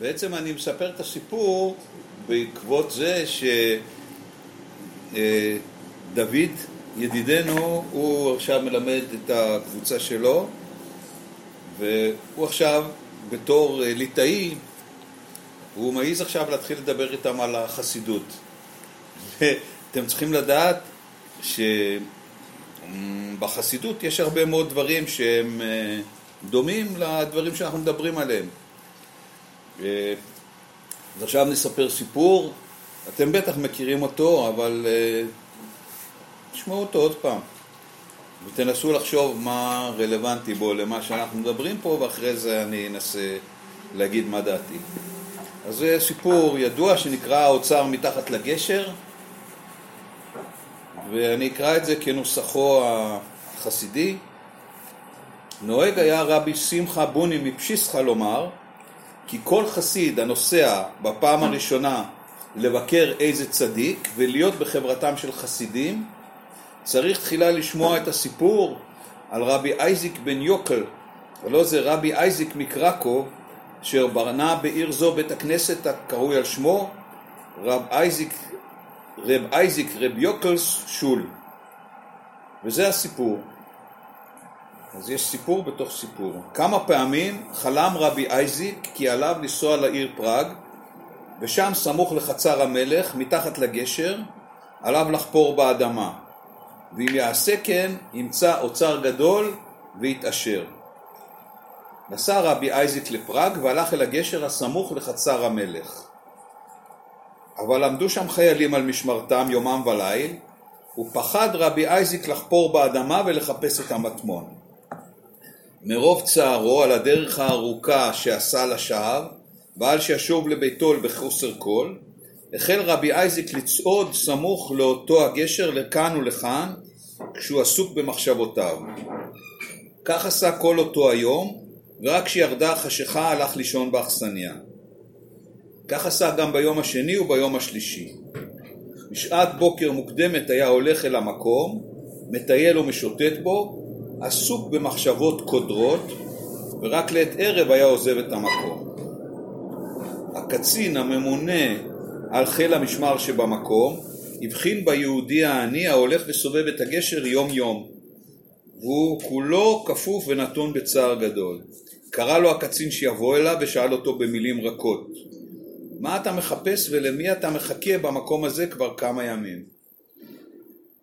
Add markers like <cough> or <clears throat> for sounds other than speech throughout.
בעצם אני מספר את הסיפור בעקבות זה שדוד, ידידנו, הוא עכשיו מלמד את הקבוצה שלו, והוא עכשיו, בתור ליטאי, הוא מעז עכשיו להתחיל לדבר איתם על החסידות. <laughs> אתם צריכים לדעת שבחסידות יש הרבה מאוד דברים שהם אה, דומים לדברים שאנחנו מדברים עליהם. אה, אז עכשיו נספר סיפור, אתם בטח מכירים אותו, אבל אה, תשמעו אותו עוד פעם. ותנסו לחשוב מה רלוונטי בו למה שאנחנו מדברים פה, ואחרי זה אני אנסה להגיד מה דעתי. אז זה סיפור ידוע שנקרא האוצר מתחת לגשר, ואני אקרא את זה כנוסחו החסידי. נוהג היה רבי שמחה בוני מפשיסחה לומר כי כל חסיד הנוסע בפעם הראשונה לבקר איזה צדיק ולהיות בחברתם של חסידים צריך תחילה לשמוע את הסיפור על רבי אייזיק בן יוקל, ולא זה רבי אייזיק מקרקוב אשר בנה בעיר זו בית הכנסת הקרוי על שמו, רב אייזיק, רב אייזיק רב יוקלס שול. וזה הסיפור. אז יש סיפור בתוך סיפור. כמה פעמים חלם רבי אייזיק כי עליו לנסוע לעיר פראג, ושם סמוך לחצר המלך, מתחת לגשר, עליו לחפור באדמה. ואם יעשה כן, ימצא אוצר גדול ויתעשר. נסע רבי אייזיק לפראג והלך אל הגשר הסמוך לחצר המלך. אבל עמדו שם חיילים על משמרתם יומם וליל, ופחד רבי אייזיק לחפור באדמה ולחפש את המטמון. מרוב צערו על הדרך הארוכה שעשה לשווא, ועל שישוב לביתו בחוסר כל, החל רבי אייזיק לצעוד סמוך לאותו הגשר לכאן ולכאן, כשהוא עסוק במחשבותיו. כך עשה כל אותו היום, ורק כשירדה החשיכה הלך לישון באכסניה. כך עשה גם ביום השני וביום השלישי. בשעת בוקר מוקדמת היה הולך אל המקום, מטייל ומשוטט בו, עסוק במחשבות קודרות, ורק לעת ערב היה עוזב את המקום. הקצין הממונה על חיל המשמר שבמקום, הבחין ביהודי העני ההולך וסובב את הגשר יום יום, והוא כולו כפוף ונתון בצער גדול. קרא לו הקצין שיבוא אליו ושאל אותו במילים רכות מה אתה מחפש ולמי אתה מחכה במקום הזה כבר כמה ימים?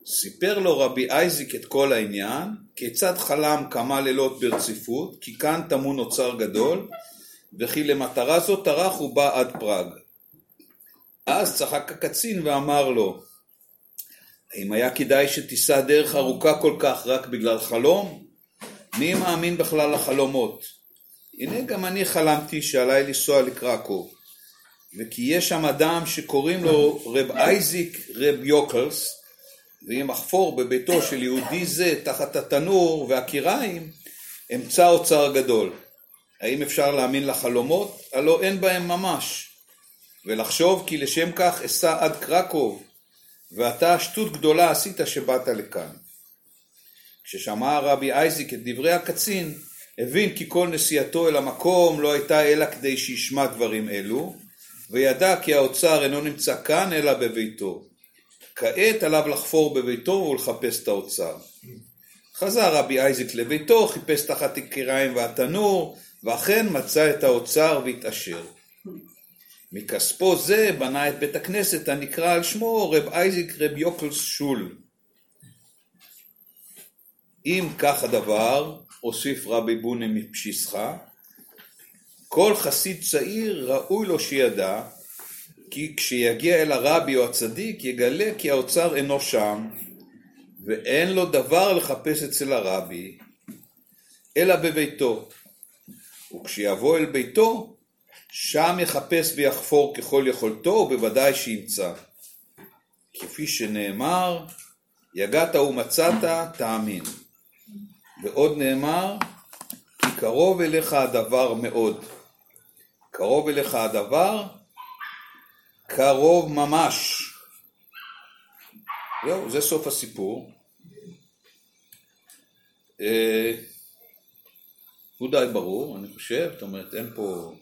סיפר לו רבי אייזיק את כל העניין, כיצד חלם כמה לילות ברציפות, כי כאן טמון אוצר גדול, וכי למטרה זו טרח ובא עד פראג. אז צחק הקצין ואמר לו, האם היה כדאי שתיסע דרך ארוכה כל כך רק בגלל חלום? מי מאמין בכלל לחלומות? הנה גם אני חלמתי שעליי לנסוע לקרקוב, וכי יש שם אדם שקוראים לו רב אייזיק רב יוקלס, ואם אחפור בביתו של יהודי זה תחת התנור והקיריים, אמצא אוצר גדול. האם אפשר להאמין לחלומות? הלא אין בהם ממש. ולחשוב כי לשם כך אסע עד קרקוב, ואתה שטות גדולה עשית שבאת לכאן. כששמע רבי אייזיק את דברי הקצין, הבין כי כל נסיעתו אל המקום לא הייתה אלא כדי שישמע דברים אלו, וידע כי האוצר אינו נמצא כאן אלא בביתו. כעת עליו לחפור בביתו ולחפש את האוצר. חזר רבי אייזיק לביתו, חיפש תחת הקיריים והתנור, ואכן מצא את האוצר והתעשר. מכספו זה בנה את בית הכנסת הנקרא על שמו רב אייזיק רב יוקלס שול. אם כך הדבר, הוסיף רבי בוני מפשיסחה, כל חסיד צעיר ראוי לו שידע כי כשיגיע אל הרבי או הצדיק יגלה כי האוצר אינו שם ואין לו דבר לחפש אצל הרבי אלא בביתו. וכשיבוא אל ביתו שם יחפש ויחפור ככל יכולתו ובוודאי שימצא. כפי שנאמר יגעת ומצאת תאמין. ועוד נאמר, כי קרוב אליך הדבר מאוד. קרוב אליך הדבר, קרוב ממש. זהו, זה סוף הסיפור. אה, הוא די ברור, אני חושב, זאת אומרת, אין פה...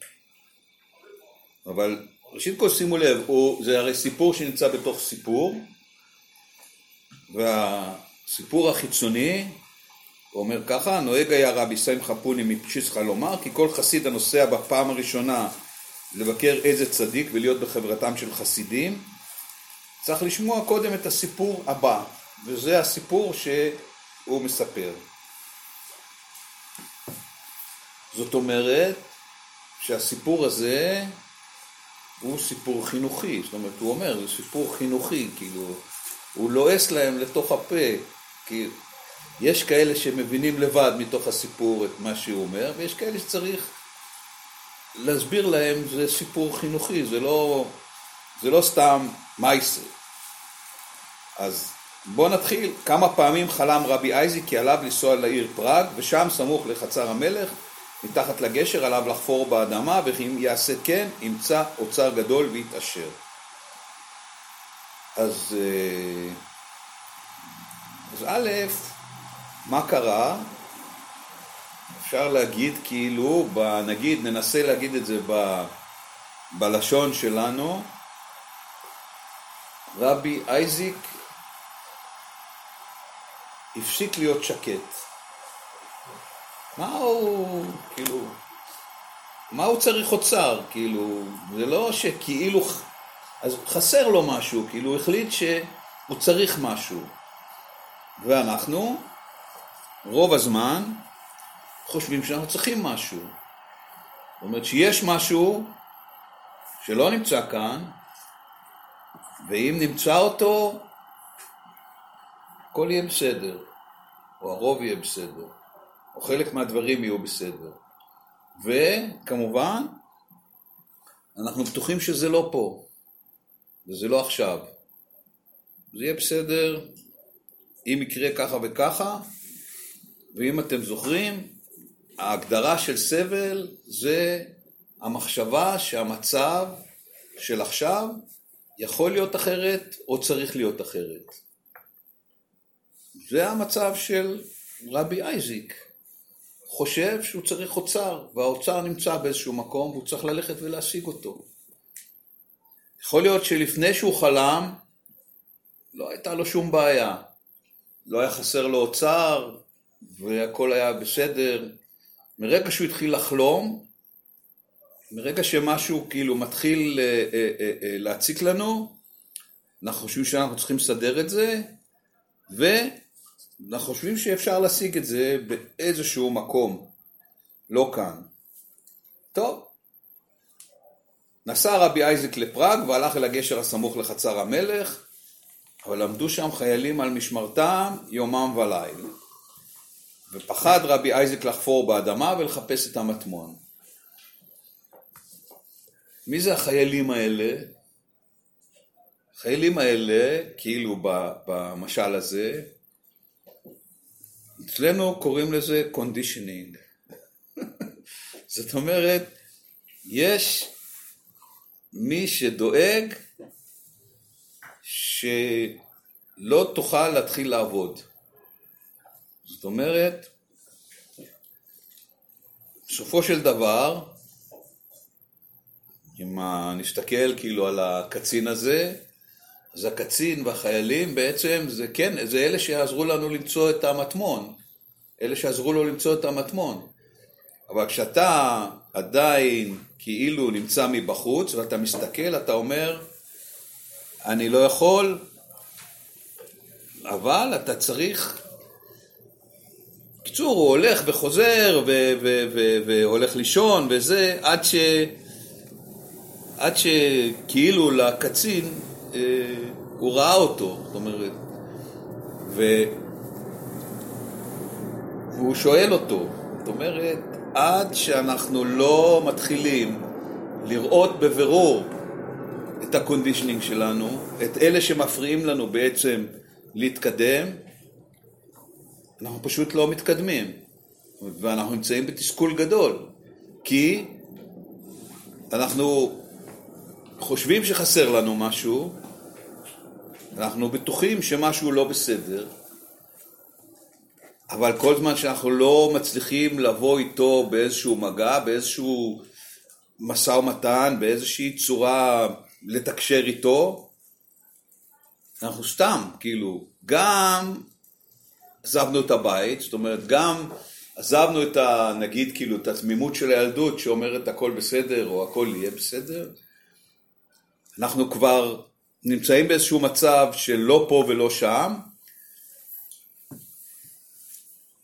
אבל ראשית כל שימו לב, הוא, זה הרי סיפור שנמצא בתוך סיפור, והסיפור החיצוני, אומר ככה, נוהג היה רבי שמחה פוני מפשיסחה לומר, כי כל חסיד הנוסע בפעם הראשונה לבקר איזה צדיק ולהיות בחברתם של חסידים, צריך לשמוע קודם את הסיפור הבא, וזה הסיפור שהוא מספר. זאת אומרת שהסיפור הזה הוא סיפור חינוכי, זאת אומרת, הוא אומר, זה סיפור חינוכי, כאילו, הוא לועס להם לתוך הפה, כי יש כאלה שמבינים לבד מתוך הסיפור את מה שהוא אומר, ויש כאלה שצריך להסביר להם, זה סיפור חינוכי, זה לא, זה לא סתם מייסר. אז בואו נתחיל. כמה פעמים חלם רבי אייזיק כי עליו לנסוע לעיר פראג, ושם, סמוך לחצר המלך, מתחת לגשר עליו לחפור באדמה, ואם יעשה כן, ימצא אוצר גדול ויתעשר. אז, אה, אז א', מה קרה? אפשר להגיד כאילו, נגיד, ננסה להגיד את זה ב, בלשון שלנו, רבי אייזיק הפסיק להיות שקט. מה הוא, כאילו, מה הוא צריך אוצר? כאילו, זה לא שכאילו, אז חסר לו משהו, כאילו הוא החליט שהוא צריך משהו. ואנחנו, רוב הזמן, חושבים שאנחנו צריכים משהו. זאת אומרת שיש משהו שלא נמצא כאן, ואם נמצא אותו, הכל יהיה בסדר, או הרוב יהיה בסדר. או חלק מהדברים יהיו בסדר. וכמובן, אנחנו בטוחים שזה לא פה, וזה לא עכשיו. זה יהיה בסדר אם יקרה ככה וככה, ואם אתם זוכרים, ההגדרה של סבל זה המחשבה שהמצב של עכשיו יכול להיות אחרת או צריך להיות אחרת. זה המצב של רבי אייזיק. חושב שהוא צריך אוצר, והאוצר נמצא באיזשהו מקום והוא צריך ללכת ולהשיג אותו. יכול להיות שלפני שהוא חלם, לא הייתה לו שום בעיה. לא היה חסר לו אוצר, והכל היה בסדר. מרגע שהוא התחיל לחלום, מרגע שמשהו כאילו מתחיל אה, אה, אה, להציק לנו, אנחנו חושבים שאנחנו צריכים לסדר את זה, ו... אנחנו חושבים שאפשר להשיג את זה באיזשהו מקום, לא כאן. טוב, נסע רבי אייזק לפראג והלך אל הגשר הסמוך לחצר המלך, אבל עמדו שם חיילים על משמרתם יומם וליל. ופחד רבי אייזק לחפור באדמה ולחפש את המטמון. מי זה החיילים האלה? החיילים האלה, כאילו במשל הזה, אצלנו קוראים לזה conditioning. <laughs> זאת אומרת, יש מי שדואג שלא תוכל להתחיל לעבוד. זאת אומרת, בסופו של דבר, אם נסתכל כאילו על הקצין הזה, אז הקצין והחיילים בעצם זה כן, זה אלה שיעזרו לנו למצוא את המטמון, אלה שעזרו לו למצוא את המטמון. אבל כשאתה עדיין כאילו נמצא מבחוץ ואתה מסתכל, אתה אומר, אני לא יכול, אבל אתה צריך... בקיצור, הוא הולך וחוזר והולך לישון וזה, עד ש... עד שכאילו לקצין אה, הוא ראה אותו, זאת אומרת, ו... והוא שואל אותו, זאת אומרת, עד שאנחנו לא מתחילים לראות בבירור את ה conditioning שלנו, את אלה שמפריעים לנו בעצם להתקדם, אנחנו פשוט לא מתקדמים, ואנחנו נמצאים בתסכול גדול, כי אנחנו חושבים שחסר לנו משהו, אנחנו בטוחים שמשהו לא בסדר, אבל כל זמן שאנחנו לא מצליחים לבוא איתו באיזשהו מגע, באיזשהו משא ומתן, באיזושהי צורה לתקשר איתו, אנחנו סתם, כאילו, גם עזבנו את הבית, זאת אומרת, גם עזבנו את ה... נגיד, כאילו, את התמימות של הילדות שאומרת הכל בסדר או הכל יהיה בסדר, אנחנו כבר נמצאים באיזשהו מצב של לא פה ולא שם,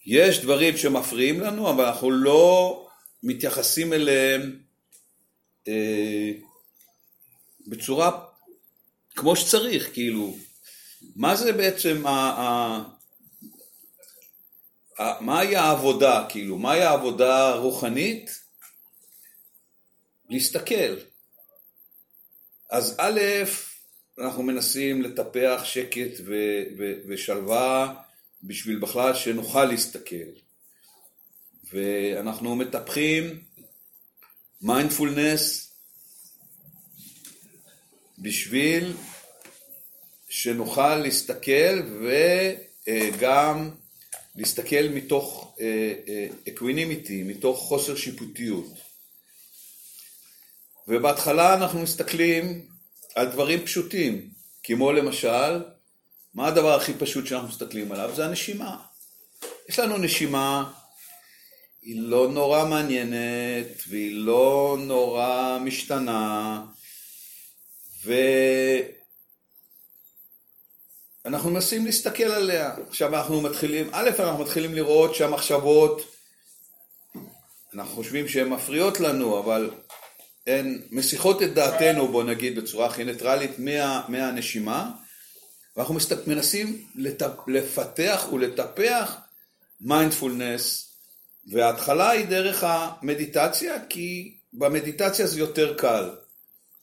יש דברים שמפריעים לנו, אבל אנחנו לא מתייחסים אליהם אה, בצורה כמו שצריך, כאילו, מה זה בעצם, ה, ה, מהי העבודה, כאילו, מהי העבודה הרוחנית? להסתכל. אז א', אנחנו מנסים לטפח שקט ו, ו, ושלווה בשביל בכלל שנוכל להסתכל. ואנחנו מטפחים מיינדפולנס בשביל שנוכל להסתכל וגם להסתכל מתוך equanimity, מתוך חוסר שיפוטיות. ובהתחלה אנחנו מסתכלים על דברים פשוטים, כמו למשל, מה הדבר הכי פשוט שאנחנו מסתכלים עליו? זה הנשימה. יש לנו נשימה, היא לא נורא מעניינת, והיא לא נורא משתנה, ואנחנו מנסים להסתכל עליה. עכשיו אנחנו מתחילים, א', אנחנו מתחילים לראות שהמחשבות, אנחנו חושבים שהן מפריעות לנו, אבל הן מסיחות את דעתנו, בוא נגיד בצורה הכי ניטרלית, מה, מהנשימה, ואנחנו מנסים לפתח ולטפח מיינדפולנס, וההתחלה היא דרך המדיטציה, כי במדיטציה זה יותר קל.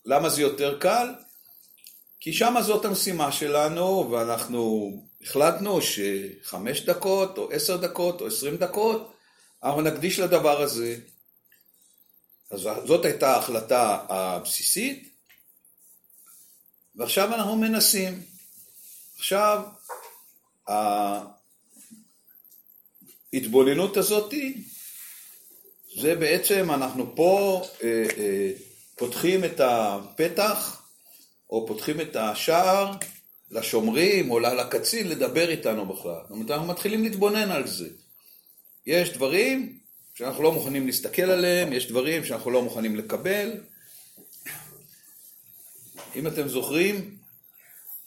למה זה יותר קל? כי שמה זאת המשימה שלנו, ואנחנו החלטנו שחמש דקות, או עשר דקות, או עשרים דקות, אנחנו נקדיש לדבר הזה. אז זאת הייתה ההחלטה הבסיסית, ועכשיו אנחנו מנסים. עכשיו, ההתבוננות הזאת זה בעצם, אנחנו פה אה, אה, פותחים את הפתח, או פותחים את השער לשומרים או לקצין לדבר איתנו בכלל. זאת אומרת, אנחנו מתחילים להתבונן על זה. יש דברים שאנחנו לא מוכנים להסתכל עליהם, יש דברים שאנחנו לא מוכנים לקבל. אם אתם זוכרים,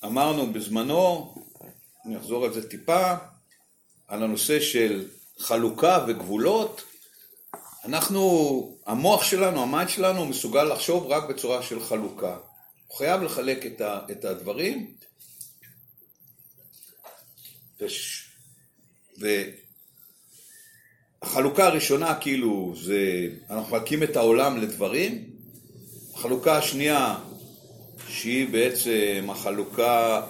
אמרנו בזמנו, אני אחזור על זה טיפה, על הנושא של חלוקה וגבולות. אנחנו, המוח שלנו, ה mind שלנו, מסוגל לחשוב רק בצורה של חלוקה. הוא חייב לחלק את, ה, את הדברים. והחלוקה הראשונה כאילו זה, אנחנו מחלקים את העולם לדברים. החלוקה השנייה, שהיא בעצם החלוקה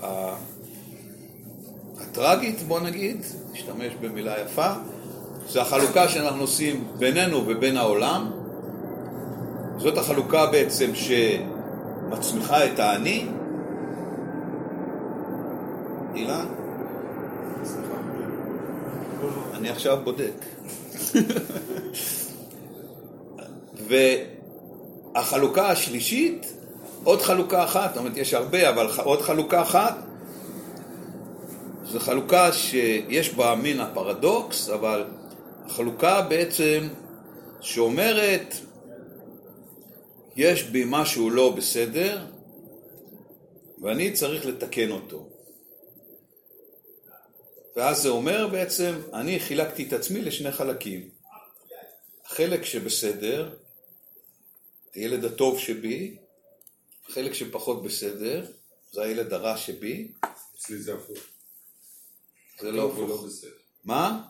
הטרגית, בוא נגיד, נשתמש במילה יפה, זה החלוקה שאנחנו עושים בינינו ובין העולם. זאת החלוקה בעצם שמצמיחה את האני. אילן? אני עכשיו בודק. <laughs> והחלוקה השלישית, עוד חלוקה אחת, זאת אומרת יש הרבה, אבל עוד חלוקה אחת, זו חלוקה שיש בה מין הפרדוקס, אבל החלוקה בעצם שאומרת יש בי משהו לא בסדר ואני צריך לתקן אותו. ואז זה אומר בעצם, אני חילקתי את עצמי לשני חלקים. החלק שבסדר, הילד הטוב שבי, החלק שפחות בסדר, זה הילד הרע שבי. אצלי זה הפוך. זה לא הטוב הוא לא הפוך. בסדר. מה?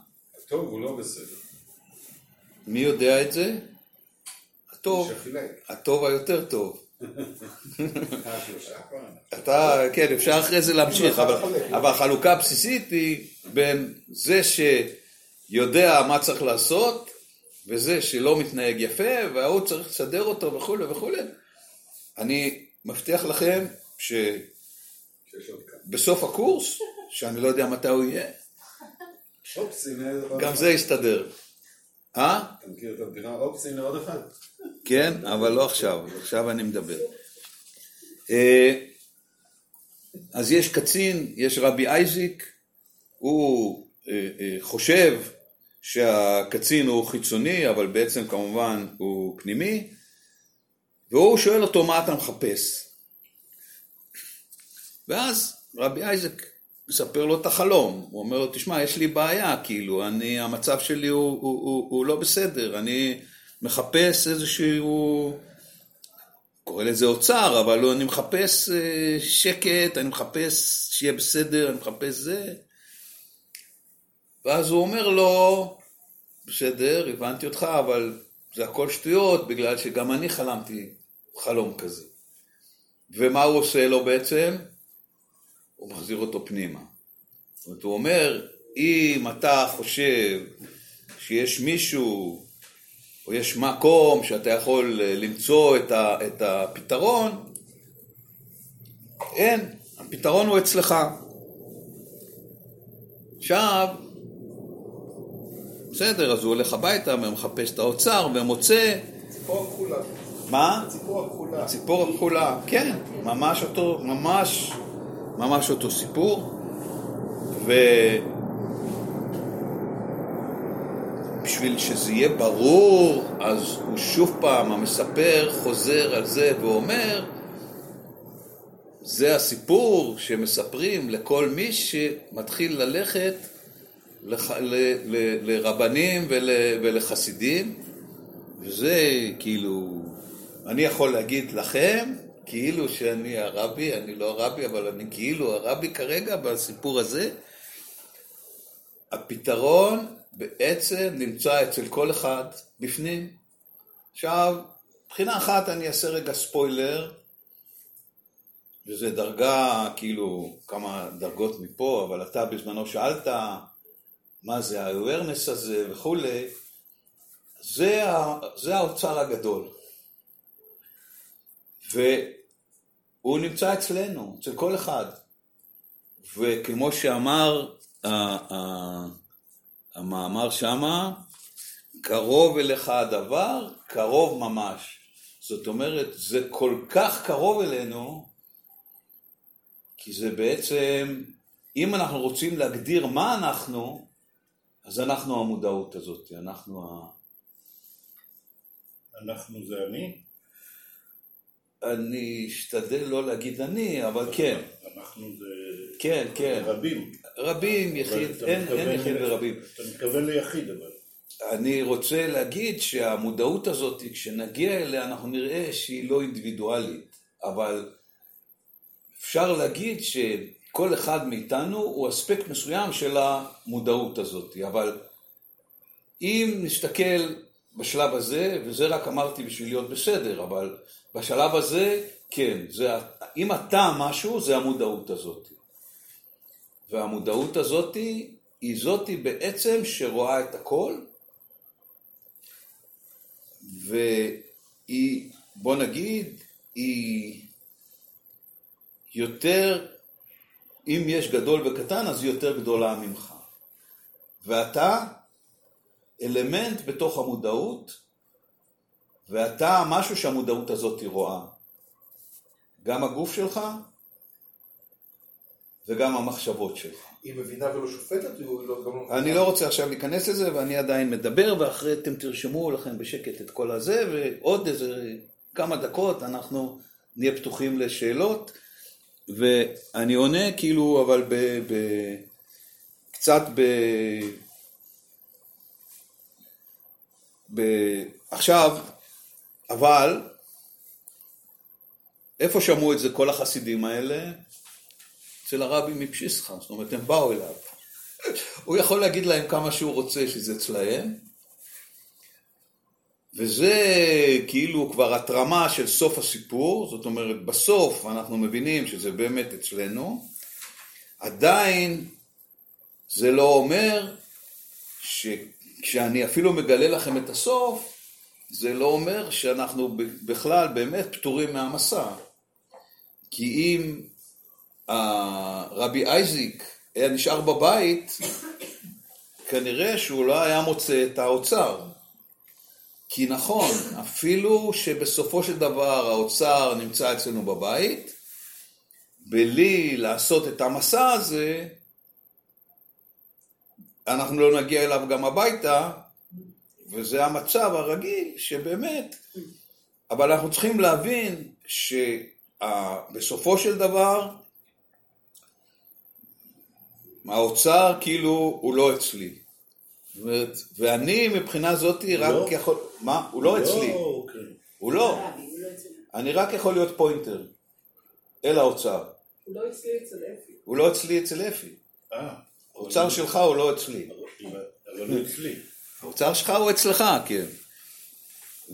הטוב הוא לא בסדר. מי יודע את זה? הטוב. הטוב היותר טוב. <laughs> אתה, כן, אפשר אחרי זה להמשיך, אבל, החלוקה הבסיסית היא בין זה שיודע מה צריך לעשות, וזה שלא מתנהג יפה, וההוא צריך לסדר אותו וכולי וכולי. אני מבטיח לכם. שבסוף הקורס, שאני לא יודע מתי הוא יהיה. גם זה יסתדר. אה? אתה מכיר את הבדיחה? אופס, הנה עוד אחד. כן, אבל לא עכשיו, עכשיו אני מדבר. אה, אז יש קצין, יש רבי אייזיק, הוא אה, אה, חושב שהקצין הוא חיצוני, אבל בעצם כמובן הוא פנימי, והוא שואל אותו מה אתה מחפש. ואז רבי אייזק מספר לו את החלום, הוא אומר לו, תשמע, יש לי בעיה, כאילו, אני, המצב שלי הוא, הוא, הוא, הוא לא בסדר, אני מחפש איזשהו, קורא לזה אוצר, אבל אני מחפש אה, שקט, אני מחפש שיהיה בסדר, אני מחפש זה. ואז הוא אומר לו, בסדר, הבנתי אותך, אבל זה הכל שטויות, בגלל שגם אני חלמתי חלום כזה. ומה הוא עושה לו בעצם? הוא מחזיר אותו פנימה. זאת אומרת, הוא אומר, אם אתה חושב שיש מישהו, או יש מקום שאתה יכול למצוא את, ה, את הפתרון, אין, הפתרון הוא אצלך. עכשיו, בסדר, אז הוא הולך הביתה ומחפש את האוצר ומוצא... ציפור הכחולה. מה? ציפור הכחולה. הציפור הכחולה, כן, ממש אותו, ממש, ממש אותו סיפור. ובשביל שזה יהיה ברור, אז הוא שוב פעם, המספר חוזר על זה ואומר, זה הסיפור שמספרים לכל מי שמתחיל ללכת לח... ל... ל... לרבנים ול... ולחסידים, וזה כאילו, אני יכול להגיד לכם, כאילו שאני הרבי, אני לא הרבי, אבל אני כאילו הרבי כרגע בסיפור הזה. הפתרון בעצם נמצא אצל כל אחד בפנים. עכשיו, מבחינה אחת אני אעשה רגע ספוילר, וזה דרגה, כאילו, כמה דרגות מפה, אבל אתה בזמנו שאלת מה זה ה-awareness הזה וכולי, זה, זה האוצר הגדול. והוא נמצא אצלנו, אצל כל אחד. וכמו שאמר המאמר שמה, קרוב אליך הדבר, קרוב ממש. זאת אומרת, זה כל כך קרוב אלינו, כי זה בעצם, אם אנחנו רוצים להגדיר מה אנחנו, אז אנחנו המודעות הזאת, אנחנו ה... אנחנו זה אני? אני אשתדל לא להגיד אני, אבל כן. אנחנו זה... כן, כן. רבים. רבים, יחיד, אין, אין יחיד ורבים. אתה מתכוון ליחיד אבל. אני רוצה להגיד שהמודעות הזאת, כשנגיע אליה, אנחנו נראה שהיא לא אינדיבידואלית, אבל אפשר להגיד שכל אחד מאיתנו הוא אספקט מסוים של המודעות הזאת, אבל אם נסתכל בשלב הזה, וזה רק אמרתי בשביל להיות בסדר, אבל בשלב הזה, כן, זה, אם אתה משהו, זה המודעות הזאת. והמודעות הזאת היא זאתי בעצם שרואה את הכל, והיא, בוא נגיד, היא יותר, אם יש גדול וקטן, אז היא יותר גדולה ממך. ואתה אלמנט בתוך המודעות, ואתה משהו שהמודעות הזאת רואה. גם הגוף שלך וגם המחשבות שלך. היא מבינה ולא שופטת? היא לא, לא... אני לא רוצה עכשיו להיכנס לזה, ואני עדיין מדבר, ואחרי אתם תרשמו לכם בשקט את כל הזה, ועוד איזה כמה דקות אנחנו נהיה פתוחים לשאלות, ואני עונה כאילו, אבל ב... ב קצת ב... ב... עכשיו, אבל, איפה שמעו את זה כל החסידים האלה? אצל הרבי מפשיסחה, זאת אומרת, הם באו אליו. הוא יכול להגיד להם כמה שהוא רוצה שזה אצלהם, וזה כאילו כבר התרמה של סוף הסיפור, זאת אומרת, בסוף אנחנו מבינים שזה באמת אצלנו, עדיין זה לא אומר שכשאני אפילו מגלה לכם את הסוף, זה לא אומר שאנחנו בכלל באמת פטורים מהמסע. כי אם רבי אייזיק היה נשאר בבית, כנראה שהוא לא היה מוצא את האוצר. כי נכון, אפילו שבסופו של דבר האוצר נמצא אצלנו בבית, בלי לעשות את המסע הזה, אנחנו לא נגיע אליו גם הביתה, וזה המצב הרגיל שבאמת, אבל אנחנו צריכים להבין שבסופו של דבר, האוצר כאילו הוא לא אצלי. זאת אומרת, ואני מבחינה זאתי רק לא? יכול... מה? הוא לא אצלי. אוקיי. הוא לא. אני רק יכול להיות פוינטר אל האוצר. הוא לא אצלי אצל אפי. הוא לא אצלי אצל אפי. האוצר שלך הוא לא אצלי. אבל- אבל הוא אצלי. האוצר שלך הוא אצלך, כן.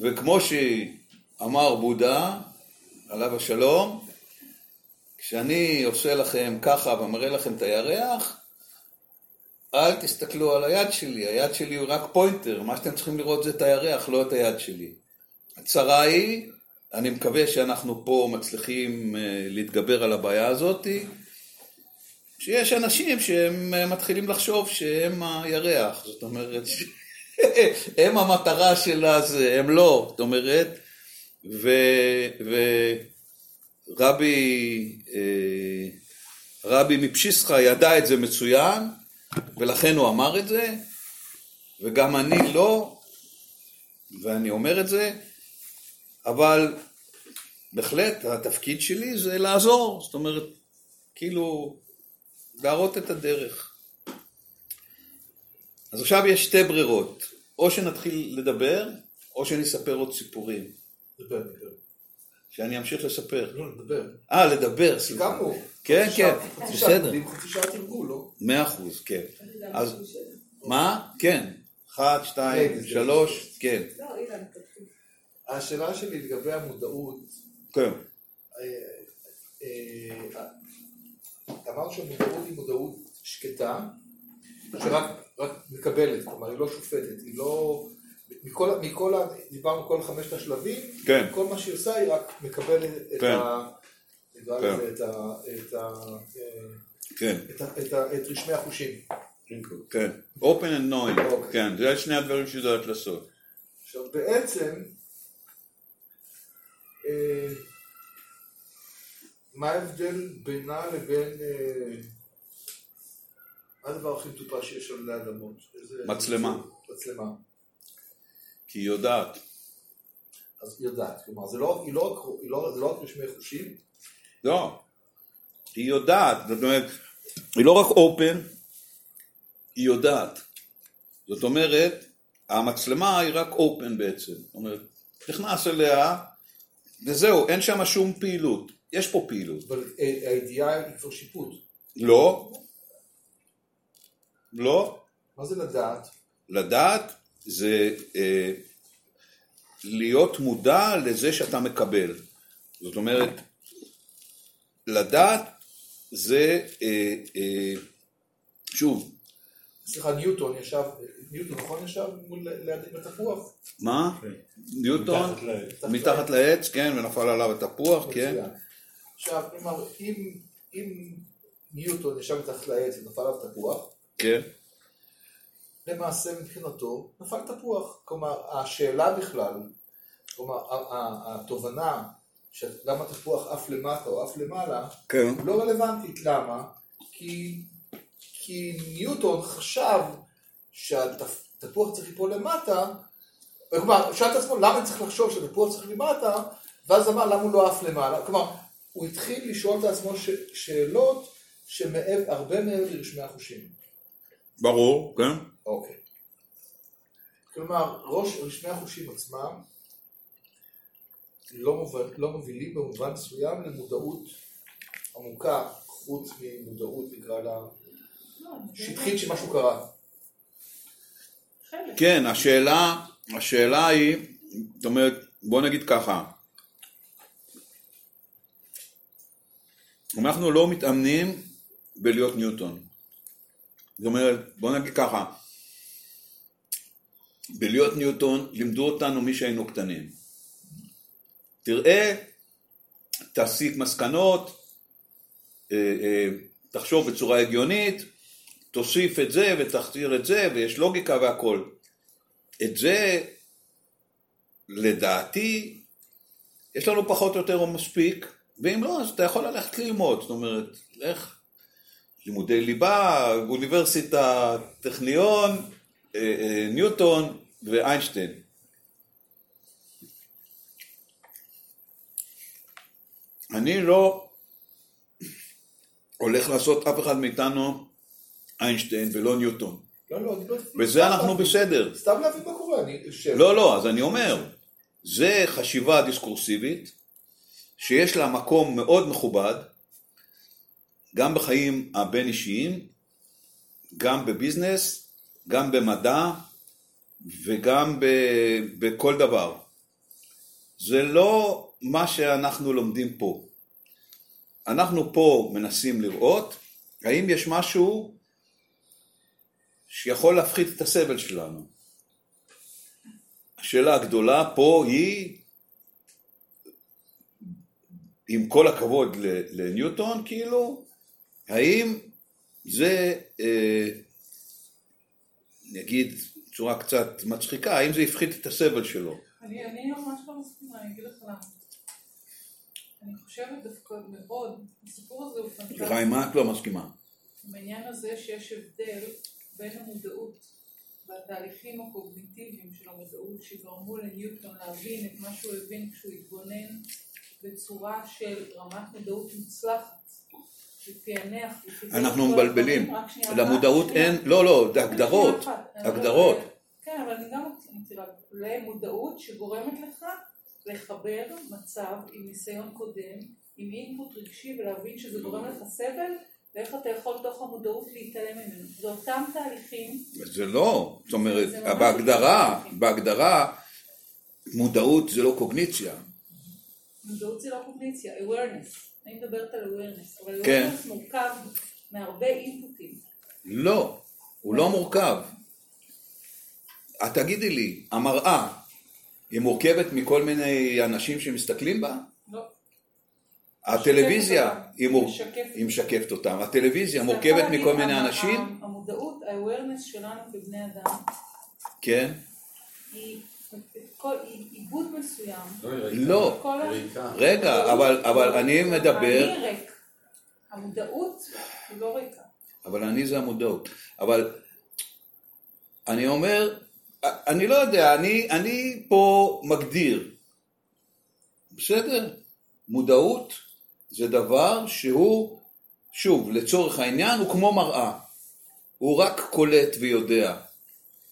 וכמו שאמר בודה, עליו השלום, כשאני עושה לכם ככה ומראה לכם את הירח, אל תסתכלו על היד שלי, היד שלי הוא רק פוינטר, מה שאתם צריכים לראות זה את הירח, לא את היד שלי. הצרה היא, אני מקווה שאנחנו פה מצליחים אה, להתגבר על הבעיה הזאתי, שיש אנשים שהם אה, מתחילים לחשוב שהם הירח, זאת אומרת, <laughs> הם המטרה של הזה, הם לא, זאת אומרת, ו, ורבי אה, רבי מפשיסחה ידע את זה מצוין, ולכן הוא אמר את זה, וגם אני לא, ואני אומר את זה, אבל בהחלט התפקיד שלי זה לעזור, זאת אומרת, כאילו, להראות את הדרך. אז עכשיו יש שתי ברירות, או שנתחיל לדבר, או שנספר עוד סיפורים. דבר, דבר. שאני אמשיך לספר. לא, נדבר. אה, לדבר, סליחה. סיכמנו. כן, כן, בסדר. חצי שעה תרגול, לא? מאה אחוז, כן. אז-. מה? כן. אחת, שתיים, שלוש, כן. לא, אילן, תתחיל. השאלה שלי לגבי המודעות, כן. אה, אמרת שהמודעות היא מודעות שקטה, שרק רק מקבלת, כלומר היא לא שופטת, היא לא... מכל, מכל ה... דיברנו כל חמשת השלבים, כן. כל מה שהיא עושה היא רק מקבלת את כן. ה... נקרא כן. לזה את ה... את ה... כן, את ה- את ה- את רשמי החושים. כן. open and knowing, אוקיי. כן, זה שני הדברים שהיא יודעת לעשות. עכשיו בעצם, אה, מה ההבדל בינה לבין, אה, מה הדבר הכי מטופש שיש על אדמות? מצלמה. מצלמה. כי היא יודעת. אז היא יודעת, כלומר זה לא, היא לא, היא לא, זה לא רק רשמי חושים, לא. היא יודעת, זאת אומרת, היא לא רק open, היא יודעת. זאת אומרת, המצלמה היא רק open בעצם. זאת אומרת, נכנס אליה, וזהו, אין שם שום פעילות. יש פה פעילות. אבל אה, הידיעה היא כבר שיפוט. לא. לא. מה זה לדעת? לדעת זה אה, להיות מודע לזה שאתה מקבל. זאת אומרת, לדעת זה, אה, אה, שוב, סליחה, ניוטון ישב, ניוטון נכון ישב מול התפוח? מה? כן. ניוטון? מתחת לעץ. מתחת לעץ, כן, ונפל עליו התפוח, כן. עכשיו, אם, אם ניוטון ישב מתחת לעץ ונפל עליו תפוח, כן, למעשה מבחינתו נפל תפוח. כלומר, השאלה בכלל, כלומר, התובנה שלמה התפוח עף למטה או עף למעלה, כן, לא רלוונטית. למה? כי, כי ניוטון חשב שהתפוח צריך ליפול למטה, כלומר, שאל את עצמו למה צריך לחשוב שהתפוח צריך למטה, ואז אמר למה הוא לא עף למעלה. כלומר, הוא התחיל לשאול את עצמו ש, שאלות שהרבה מעבר לרשמי החושים. ברור, כן, אוקיי. כלומר, ראש רשמי החושים עצמם לא, מובן, לא מובילים במובן מסוים למודעות עמוקה, חוץ ממודעות, נקרא לה, שטחית שמשהו קרה. כן, השאלה, השאלה היא, זאת אומרת, בוא נגיד ככה, אנחנו לא מתאמנים בלהיות ניוטון. זאת אומרת, בוא נגיד ככה, בלהיות ניוטון לימדו אותנו מי שהיינו קטנים. תראה, תסיק מסקנות, אה, אה, תחשוב בצורה הגיונית, תוסיף את זה ותחזיר את זה, ויש לוגיקה והכל. את זה לדעתי, יש לנו פחות או יותר או מספיק, ואם לא, אז אתה יכול ללכת ללמוד, זאת אומרת, לך לימודי ליבה, אוניברסיטה, טכניון, אה, אה, ניוטון ואיינשטיין. אני לא הולך לעשות אף אחד מאיתנו איינשטיין ולא ניוטון. לא, לא, לא... בזה סתם אנחנו. בסדר. סתם להבין מה קורה, אני. לא, לא, אז אני אומר, זה חשיבה דיסקורסיבית, שיש לה מקום מאוד מכובד, גם בחיים הבין אישיים, גם בביזנס, גם במדע, וגם ב, בכל דבר. זה לא מה שאנחנו לומדים פה. אנחנו פה מנסים לראות האם יש משהו שיכול להפחית את הסבל שלנו. השאלה הגדולה פה היא, עם כל הכבוד לניוטון, כאילו, האם זה, אה, נגיד, בצורה קצת מצחיקה, האם זה הפחית את הסבל שלו? אני אני ממש לא מסכימה, אני אגיד לך למה. אני חושבת דווקא מאוד, הסיפור הזה הוא פנטסטי. סליחה, עם מה את לא מסכימה? בעניין הזה שיש הבדל בין המודעות והתהליכים הקוגניטיביים של המודעות שגרמו לניוטון להבין את מה שהוא הבין כשהוא התבונן בצורה של רמת מודעות מוצלחת אנחנו מבלבלים. למודעות. אין, לא, לא, הגדרות, הגדרות. כן, אבל אני גם מכירה למודעות שגורמת לך לחבר מצב עם ניסיון קודם, עם אינפוט רגשי ולהבין שזה גורם לך סבל, ואיך אתה יכול תוך המודעות להתעלם ממנו. זה אותם תהליכים, זה לא, זאת אומרת, בהגדרה. בהגדרה, מודעות זה לא קוגניציה. מודעות זה לא קוגניציה, awareness. אני מדברת על awareness, אבל כן. awareness מורכב מהרבה אינפוטים. לא, הוא לא מורכב. את תגידי לי, המראה היא מורכבת מכל מיני אנשים שמסתכלים בה? לא. הטלוויזיה. היא מור- היא משקפת אותם, הטלוויזיה מורכבת מכל מיני אנשים, המ- המודעות, ה-awareness שלנו כבני אדם, כן? היא כל- עיבוד מסוים. לא. ריקה. רגע, אבל- אבל אני מדבר, אני ריק. המודעות היא לא ריקה. אבל אני זה המודעות. אבל אני אומר, אני לא יודע, אני, אני פה מגדיר, בסדר? מודעות זה דבר שהוא, שוב, לצורך העניין, הוא כמו מראה. הוא רק קולט ויודע.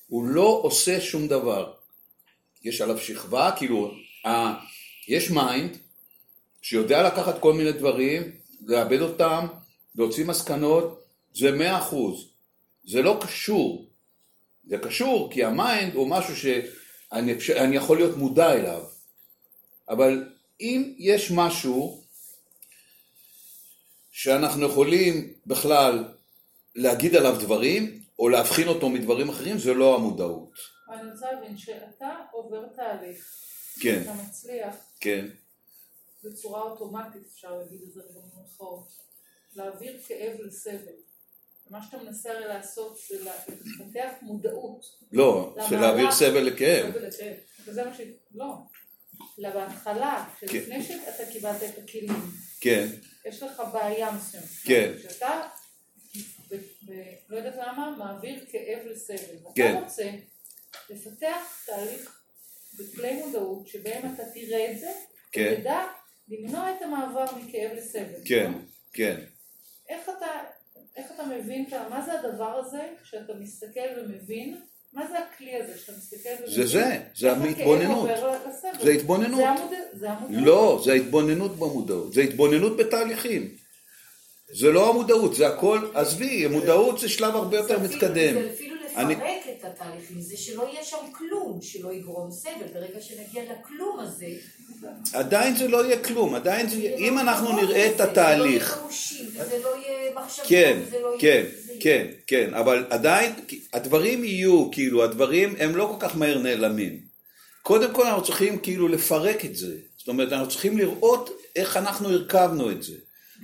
הוא לא עושה שום דבר. יש עליו שכבה, כאילו, ה, יש mind שיודע לקחת כל מיני דברים, לעבד אותם, להוציא מסקנות, זה מאה אחוז. זה לא קשור. זה קשור כי ה mind הוא משהו שאני אני יכול להיות מודע אליו. אבל אם יש משהו שאנחנו יכולים בכלל להגיד עליו דברים, או להבחין אותו מדברים אחרים, זה לא המודעות. אני רוצה להבין שאתה עובר תהליך, כן, אתה מצליח כן, בצורה אוטומטית, אפשר להגיד את זה במרכאות, להעביר כאב לסבל. מה שאתה מנסה הרי לעשות זה לפתח מודעות. לא, של להעביר סבל לכאב. סבל לכאב. וזה מה ש... לא. בהתחלה, כן. שלפני שאתה קיבלת את הכלים, כן, יש לך בעיה מסוימת. כן. שאתה, ב- ב- לא יודעת למה, מעביר כאב לסבל. כן. ואתה רוצה לפתח תהליך בכלי מודעות שבהם אתה תראה את זה, כן. ותדע למנוע את המעבר מכאב לסבל. כן, לא? כן. איך אתה, איך אתה מבין, מה זה הדבר הזה שאתה מסתכל ומבין? מה זה הכלי הזה שאתה מסתכל ומבין? זה זה, זה ההתבוננות. זה התבוננות. זה זה המודעות. לא, זה ההתבוננות במודעות, זה התבוננות בתהליכים. זה לא המודעות, זה הכל, עזבי, מודעות זה שלב הרבה יותר מתקדם. זה אפילו את התהליכים, זה שלא יהיה שם כלום, שלא יגרום סבל. ברגע שנגיע לכלום הזה, עדיין זה לא יהיה כלום, עדיין זה, יהיה אם לא אנחנו מקומות נראה את התהליך, זה לא יהיה פירושים, וזה לא יהיה מחשבות, כן, לא כן, כן, כן, אבל עדיין, הדברים יהיו, כאילו, הדברים הם לא כל כך מהר נעלמים. קודם כל אנחנו צריכים כאילו לפרק את זה, זאת אומרת, אנחנו צריכים לראות איך אנחנו הרכבנו את זה.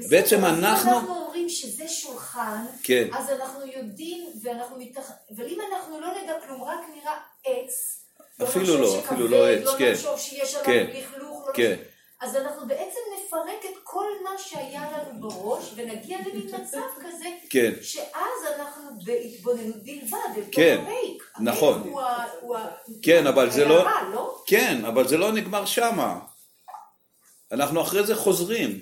בעצם אנחנו, אנחנו אומרים שזה שולחן, כן. אז אנחנו יודעים, ואנחנו מתח... אבל אם אנחנו לא נדע כלום, רק נראה עץ, אפילו נחשוב לא, שכבד, אפילו לא עץ, לא כן. נחשוב שיש עליו כן. לכלוך, לא כן. נחשוב- אז אנחנו בעצם נפרק את כל מה שהיה לנו בראש, ונגיע למין מצב <laughs> כזה, כן. שאז אנחנו בהתבוננות בלבד, כן. נכון. הוא ה- הוא ה- כן, אבל זה לא... לא? כן, אבל זה לא נגמר שמה. אנחנו אחרי זה חוזרים.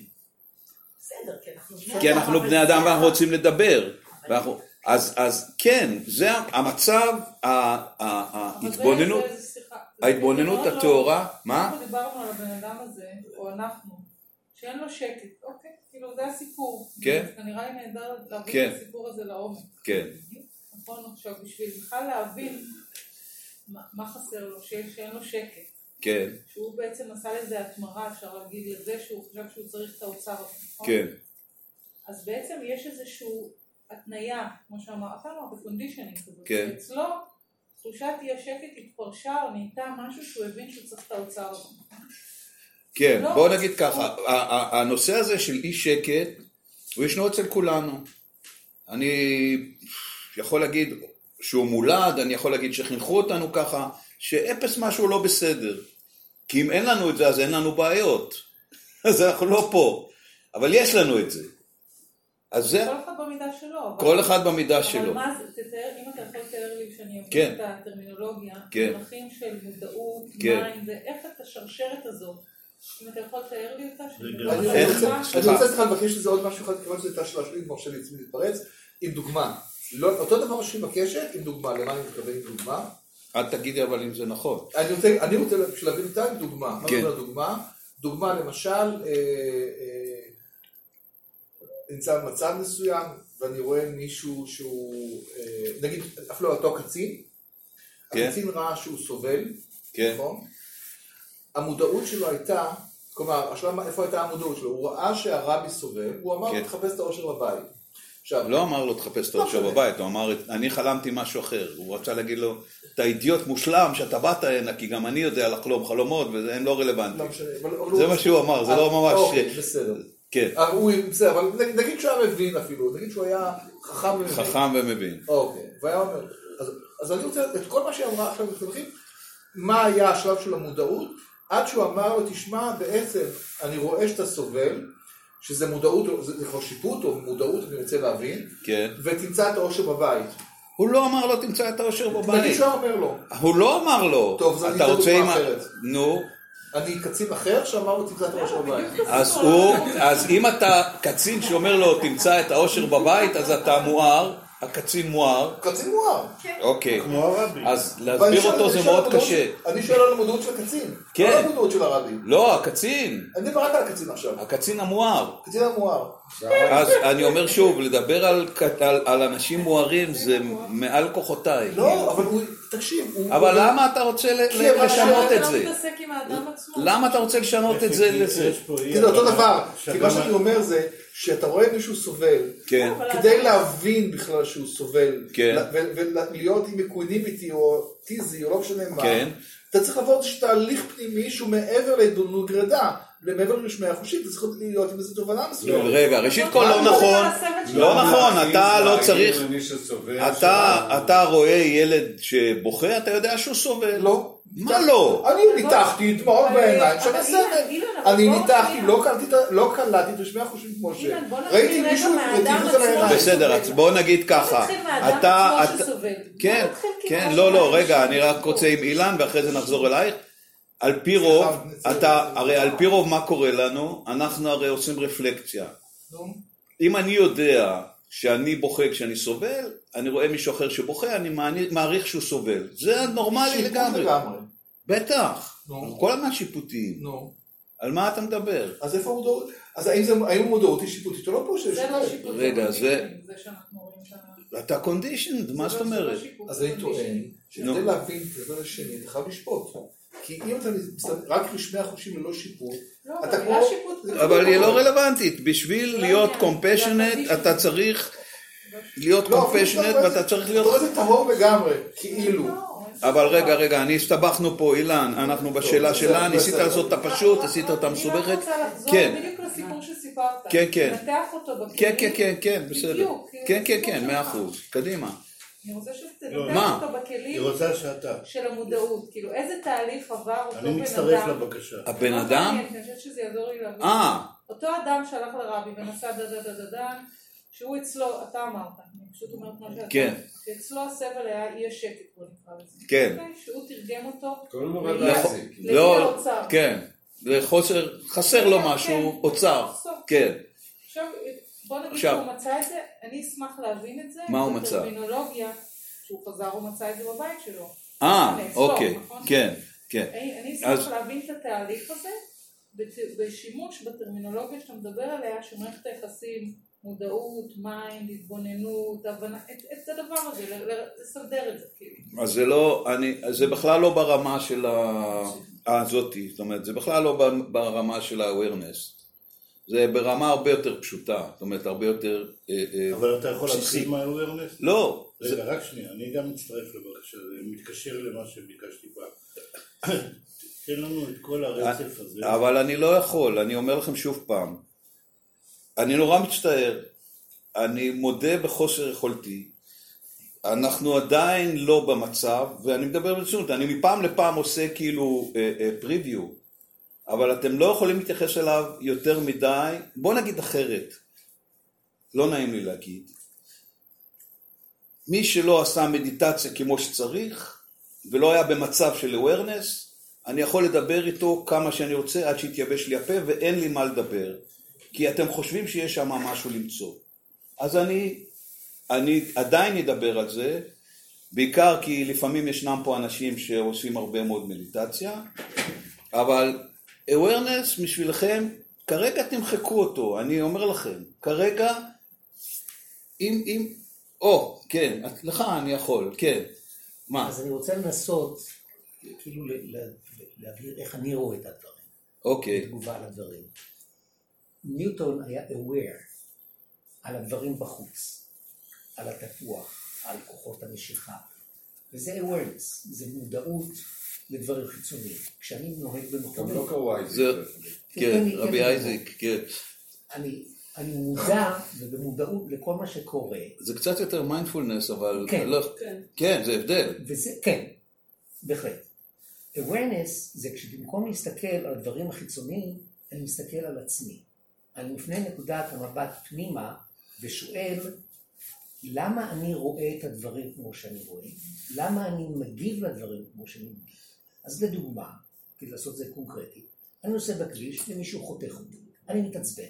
בסדר, כי אנחנו בני כי אנחנו אבל בני אדם ואנחנו רוצים לדבר. ואנחנו, אז, אז כן, זה המצב, ההתבוננות, ההתבוננות מאוד לא- הטהורה, מה? אנחנו דיברנו על הבן אדם הזה, או אנחנו, שאין לו שקט, אוקיי, כאילו זה הסיפור. כן. זה נראה לי נהדר להבין כן. את הסיפור הזה לעומק. כן, נכון, עכשיו בשביל בכלל להבין מה, חסר לו, שאין לו שקט. כן, שהוא בעצם עשה לזה התמרה, אפשר להגיד לזה שהוא חשב שהוא צריך את האוצר נכון? כן, אז בעצם יש איזושהי התניה, כמו שאמר, אתה אמרת, conditioning כזאת, כן. שאצלו תחושת אי השקט התפרשה או נהייתה משהו שהוא הבין שהוא צריך את האוצר. כן, לא. בוא נגיד ככה, הנושא הזה של אי שקט, הוא ישנו אצל כולנו. אני יכול להגיד שהוא מולד, אני יכול להגיד שחינכו אותנו ככה, שאפס משהו לא בסדר. כי אם אין לנו את זה, אז אין לנו בעיות. <laughs> אז אנחנו לא פה. אבל יש לנו את זה. אז זה כל אחד במידה שלו. אבל- כל אחד במידה אבל שלו. מה זה, תתאר, אם אתה יכול לתאר לי שאני אבין כן. את הטרמינולוגיה, כן. דרכים של מודעות, כן. מים, זה איך את השרשרת הזאת, אם אתה יכול לתאר לי אותה, שאני אני רוצה- סליחה. סליחה לבקש לזה עוד משהו אחד, כיוון שזו הייתה שאלה שלי, מרשה לי עצמי להתפרץ, עם דוגמה. לא- אותו דבר שהיא מבקשת, עם דוגמה. למה אני מתכוון עם דוגמה? אל תגידי אבל אם זה נכון. אני רוצה, אני רוצה בשביל להבין אותה עם דוגמה. מה כן. אומרת דוגמה? דוגמה למשל, אה, אה, נמצא במצב מסוים, ואני רואה מישהו שהוא, אה, נגיד, אפילו אותו קצין, כן. הקצין ראה שהוא סובל, כן, נכון? המודעות שלו הייתה, כלומר, השאלה איפה הייתה המודעות שלו? הוא ראה שהרבי סובל, הוא אמר, כן. תחפש את האושר בבית. עכשיו, לא אמר לו תחפש את האושר לא. בבית, הוא אמר, אני חלמתי משהו אחר. הוא רצה להגיד לו, אתה אידיוט מושלם שאתה באת הנה, כי גם אני יודע לחלום חלומות, והם לא לא רלוונטיים. אבל זה מה שהוא אמר, זה לא אה, ממש... אוקיי, בסדר. כן, אבל הוא, בסדר, אבל נגיד- שהוא היה מבין אפילו, נגיד שהוא היה חכם ומבין. חכם ומבין. אוקיי, והיה אומר, אז, אז אני רוצה, את כל מה שהיא אמרה עכשיו, הולכים, מה היה השלב של המודעות, עד שהוא אמר לו, תשמע, בעצם, אני רואה שאתה סובל, שזה מודעות, זה זה כבר שיפוט או מודעות, אני רוצה להבין, כן. ותמצא את האושר בבית. הוא לא אמר לו תמצא את האושר נגיד בבית. שהוא היה אומר לו, הוא לא אמר לו. טוב, אז אני אתה אתן רוצה דוגמה אחרת. נו, אני קצין אחר שאמר לו, תמצא את האושר בבית. אז הוא, אז אם אתה קצין שאומר לו תמצא את האושר בבית, אז אתה מואר, הקצין מואר, קצין מואר. אוקיי. כמו הרבי. אז להסביר אותו זה מאוד קשה. אני שואל על המודעות של הקצין. כן. לא על המודעות של הרבי. לא, הקצין, אני מדבר רק על הקצין עכשיו. הקצין המואר. הקצין המואר. אז אני אומר שוב, לדבר על אנשים מוארים זה מעל כוחותיי. לא, אבל הוא, תקשיב. הוא- אבל הוא- למה אתה רוצה לשנות את זה? למה אתה רוצה לשנות את זה לזה? זה אותו דבר. כי מה שאני אומר זה, שאתה רואה מישהו סובל, כן, כדי להבין בכלל שהוא סובל, כן. ולהיות עם equanimity או at ease או לא משנה מה, כן. אתה צריך לעבור איזשהו תהליך פנימי שהוא מעבר להתבוננות ומעבר לרשמי החושים, אתה צריך להיות עם איזו תובנה מסוימת. רגע, ראשית כל לא נכון. לא נכון, אתה לא צריך, אתה, רואה ילד שבוכה, אתה יודע שהוא סובל. לא. מה לא? אני ניתחתי דמעות בעיניים של הסבל. אני ניתחתי. לא קלטתי את לא קלטתי את רשמי החושים כמו ש... ראיתי מישהו על עצמו. העיניים. בסדר, אז בוא נגיד ככה, נתחיל מהאדם אתה, עצמו אתה- שסובל. כן, כן, לא, לא, רגע, אני רק. רוצה עם אילן ואחרי זה נחזור אלייך. על פי רוב, אתה, הרי על פי רוב מה קורה לנו? אנחנו הרי עושים רפלקציה. אם אני יודע שאני בוכה כשאני סובל, אני רואה מישהו אחר שבוכה, אני מעריך שהוא סובל. זה נורמלי לגמרי. בטח. כל הזמן שיפוטיים. על מה אתה מדבר? אז איפה המודעות? אז האם המודעות היא שיפוטית או לא פה? זה לא שיפוט. רגע, זה זה- שאנחנו רואים שם. אתה קונדישנד, מה זאת לא- זה לא אומרת? אז זה אני טוען. שכדי להבין את הצד השני אתה חייב לשפוט. כי אם אתה מסתכל- רק רשמי החושים ללא שיפוט, לא, אתה כמו- שיפוט- אבל היא לא רלוונטית. בשביל לא להיות. קומפשנט, אתה צריך להיות לא, קומפשנט אפילו ואתה צריך להיות... את זה טהור לגמרי, כאילו. לא, אבל רגע, רגע, אני הסתבכנו פה, אילן, אנחנו בשאלה שלה, ניסית. לעשות את הפשוט, עשית אותה אני מסובכת. רק רוצה לחזור כן. בדיוק לסיפור שסיפרת. כן, כן. לנתח אותו בכלים. כן, כן, כן, כן, בסדר. בדיוק, כאילו, כן, כן, הסיפור כן, שלך. מאה אחוז. קדימה. אני רוצה לא, שתנתח מה? אותו בכלים. של המודעות, כאילו איזה תהליך עבר אותו אני בן מצטרף אדם. לבקשה. הבן מאוד אדם? אני חושבת שזה יעזור לי להבין. אה, אותו אדם שהלך לרבי ונסע דה דה דה דה דה, שהוא אצלו, אתה אמרת, אני פשוט אומרת מה שאתה, כן. שאצלו הסבל היה אי השקט, בוא נקרא לזה. כן. אוקיי? שהוא תרגם אותו קוראים לו רבי לאי- אייזיק. לאי לא. כן, זה חוסר, חסר לו כן, משהו, כן. אוצר. כן, עכשיו, בוא נגיד עכשיו. שהוא מצא את זה, אני אשמח להבין את זה. מה הוא מצא? בטרמינולוגיה, שהוא חזר הוא מצא את זה בבית שלו. אה, אוקיי, נכון? כן, כן, אני אני אז- אשמח להבין את התהליך הזה בשימוש בטרמינולוגיה שאתה מדבר עליה, שמערכת היחסים, מודעות, mind, התבוננות, הבנה, את, את הדבר הזה, לסדר את זה כאילו. אז זה לא, אני, זה בכלל לא ברמה של ה- הזאתי, זאת אומרת, זה בכלל לא ברמה של ה-awareness, זה ברמה הרבה יותר פשוטה, זאת אומרת, הרבה יותר אה, אה, אבל אתה יכול. להתחיל מה-awareness? לא, רגע, רק שנייה, אני גם מצטרף לבקשה, זה מתקשר למה שביקשתי פעם. תן לנו את כל הרצף הזה. אבל אני לא יכול, אני אומר לכם שוב פעם, אני נורא מצטער, אני מודה בחוסר יכולתי, אנחנו עדיין לא במצב, ואני מדבר ברצינות, אני מפעם לפעם עושה כאילו פריוויו, אבל אתם לא יכולים להתייחס אליו יותר מדי, בוא נגיד אחרת, לא נעים לי להגיד, מי שלא עשה מדיטציה כמו שצריך, ולא היה במצב של awareness, אני יכול לדבר איתו כמה שאני רוצה עד שיתייבש לי הפה ואין לי מה לדבר, כי אתם חושבים שיש שם משהו למצוא. אז אני, אני עדיין אדבר על זה, בעיקר כי לפעמים ישנם פה אנשים שעושים הרבה מאוד מדיטציה, אבל awareness בשבילכם, כרגע תמחקו אותו, אני אומר לכם, כרגע, אם, אם, או, כן, את- לך אני יכול, כן, מה, אז אני רוצה לנסות, כאילו להבהיר איך אני רואה את הדברים, אוקיי, תגובה על הדברים. ניוטון היה aware על הדברים בחוץ, על התפוח, על כוחות המשיכה, וזה awareness, זה מודעות לדברים חיצוניים. כשאני נוהג גם במכונית, לא. זה- כן, כן, כן, רבי כן. אייזיק, כן. אני, אני מודע ובמודעות לכל מה שקורה, זה קצת יותר מיינדפולנס, אבל... כן. לא, כן, זה הבדל. וזה, כן, בהחלט. awareness זה כשבמקום להסתכל על הדברים החיצוניים, אני מסתכל על עצמי. אני מפנה נקודת המבט פנימה ושואל, למה אני רואה את הדברים כמו שאני רואה? למה אני מגיב לדברים כמו שאני מגיב? אז לדוגמה, כדי לעשות את זה קונקרטי, אני נוסע בכביש ומישהו חותך אותי, אני מתעצבן.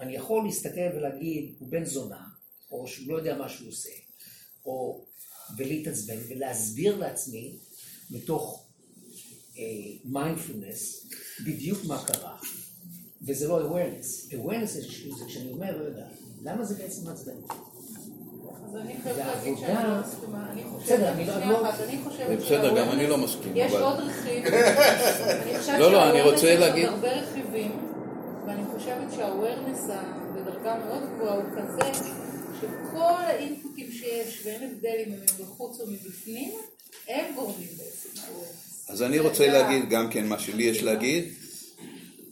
אני יכול להסתכל ולהגיד, הוא בן זונה, או שהוא לא יודע מה שהוא עושה, או ולהתעצבן ולהסביר לעצמי מתוך מיינדפולנס בדיוק מה קרה. וזה לא awareness. awareness זה כשאני אומר, לא יודע, למה זה בעצם מעצבן אותי? אז אני חייבת להגיד שאני לא מסכימה. אני חושבת, בסדר, אני לא- שנייה לא- אחת, אני חושבת בסדר, גם אני לא מסכים, יש עוד רכיב. <laughs> אני חושבת לא, לא, רוצה יש עוד הרבה רכיבים, ואני חושבת ה- בדרגה מאוד גבוהה הוא כזה, שכל ה inputים שיש, ואין הבדל אם הם מבחוץ או מבפנים, הם גורמים בעצם. אז אני רוצה להגיד גם כן מה שלי יש להגיד.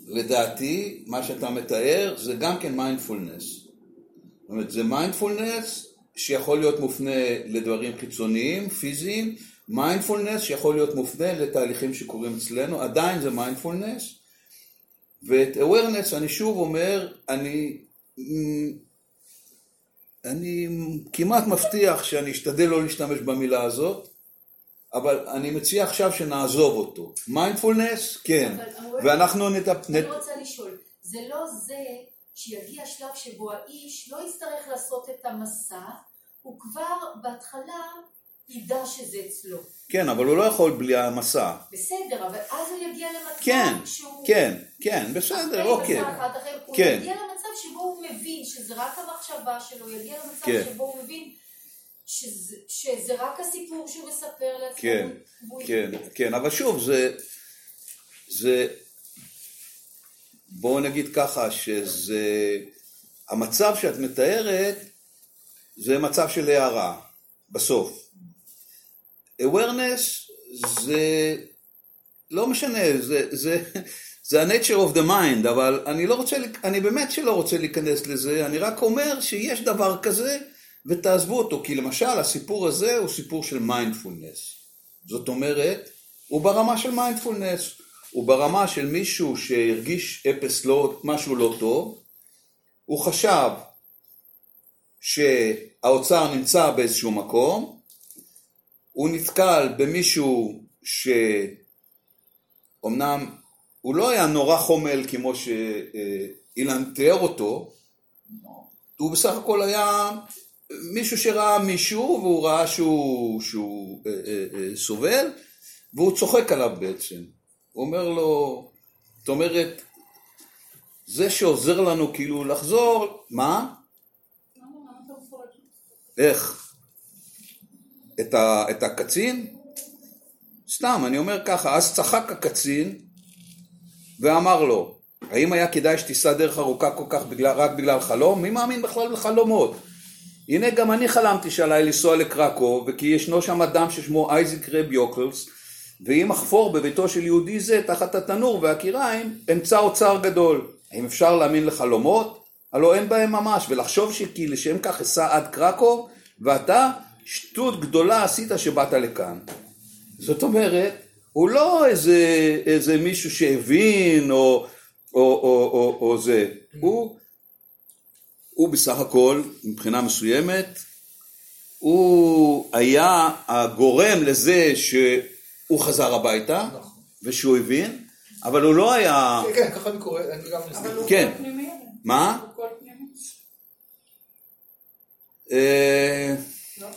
לדעתי, מה שאתה מתאר זה גם כן מיינדפולנס. זאת אומרת, זה מיינדפולנס שיכול להיות מופנה לדברים חיצוניים, פיזיים, מיינדפולנס שיכול להיות מופנה לתהליכים שקורים אצלנו, עדיין זה מיינדפולנס, ואת awareness אני שוב אומר, אני, אני כמעט מבטיח שאני אשתדל לא להשתמש במילה הזאת, אבל אני מציע עכשיו שנעזוב אותו. מיינדפולנס, כן, אבל ואנחנו נדבר... אני רוצה לשאול, זה לא זה שיגיע שלב שבו האיש לא יצטרך לעשות את המסע, הוא כבר בהתחלה ידע שזה אצלו. כן, אבל הוא לא יכול בלי המסע. בסדר, אבל אז הוא יגיע למצב כן, שהוא... כן, כן, בסדר, אחרי אוקיי. מסע אחד אחר, הוא כן. יגיע למצב שבו הוא מבין שזה רק המחשבה שלו, הוא יגיע למצב כן. שבו הוא מבין שזה, שזה רק הסיפור שהוא מספר לעצמו. כן, כן, כן, אבל שוב, זה... זה... בואו נגיד ככה, שזה... המצב שאת מתארת זה מצב של הערה, בסוף. awareness זה... לא משנה, זה... זה... זה ה-nature of the mind, אבל אני לא רוצה, אני באמת שלא רוצה להיכנס לזה, אני רק אומר שיש דבר כזה, ותעזבו אותו, כי למשל הסיפור הזה הוא סיפור של מיינדפולנס. זאת אומרת, הוא ברמה של מיינדפולנס, הוא ברמה של מישהו שהרגיש אפס לא, משהו לא טוב, הוא חשב שהאוצר נמצא באיזשהו מקום, הוא נתקל במישהו שאומנם הוא לא היה נורא חומל כמו שאילן תיאר אותו, הוא בסך הכל היה מישהו שראה מישהו והוא ראה שהוא, שהוא אה, אה, אה, סובל והוא צוחק עליו בעצם. הוא אומר לו, זאת אומרת, זה שעוזר לנו כאילו לחזור, מה? איך? את, ה, את הקצין? סתם, אני אומר ככה, אז צחק הקצין ואמר לו, האם היה כדאי שתיסע דרך ארוכה כל כך בגלל, רק בגלל חלום? מי מאמין בכלל בחלומות? הנה גם אני חלמתי שעליי לנסוע לקרקו, וכי ישנו שם אדם ששמו אייזיק רב יוקלס, ואם אחפור בביתו של יהודי זה תחת התנור והקיריים, אמצא אוצר גדול. האם אפשר להאמין לחלומות? הלא אין בהם ממש, ולחשוב שכי לשם כך אסע עד קרקו, ואתה שטות גדולה עשית שבאת לכאן. זאת אומרת, הוא לא איזה, איזה מישהו שהבין או, או, או, או, או זה, הוא, הוא בסך הכל, מבחינה מסוימת, הוא היה הגורם לזה שהוא חזר הביתה, נכון. ושהוא הבין, אבל הוא לא היה... כן, כן, ככה אני קורא, אני גם אבל הוא כן. קול פנימי. מה? הוא קול פנימי. אה, לא?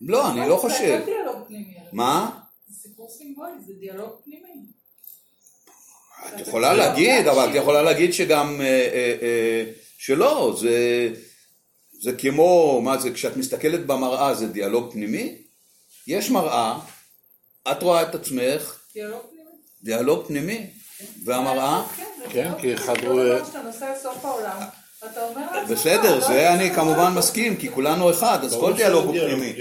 לא, אני לא זה חושב. הכל דיאלוג פנימי. הרי. מה? זה סיפור סימבולי, זה דיאלוג פנימי. את יכולה להגיד, אבל את יכולה להגיד שגם, אה, אה, שלא, זה, זה כמו, מה זה, כשאת מסתכלת במראה זה דיאלוג פנימי? יש מראה, את רואה את עצמך, דיאלוג פנימי. דיאלוג פנימי, והמראה, כן, זה כן, דיאלוג כי. אחד לסוף העולם, אתה אומר לעצמך, בסדר, לא זה אני כמובן לא מסכים, כי כולנו אחד, אז כל דיאלוג הוא פנימי.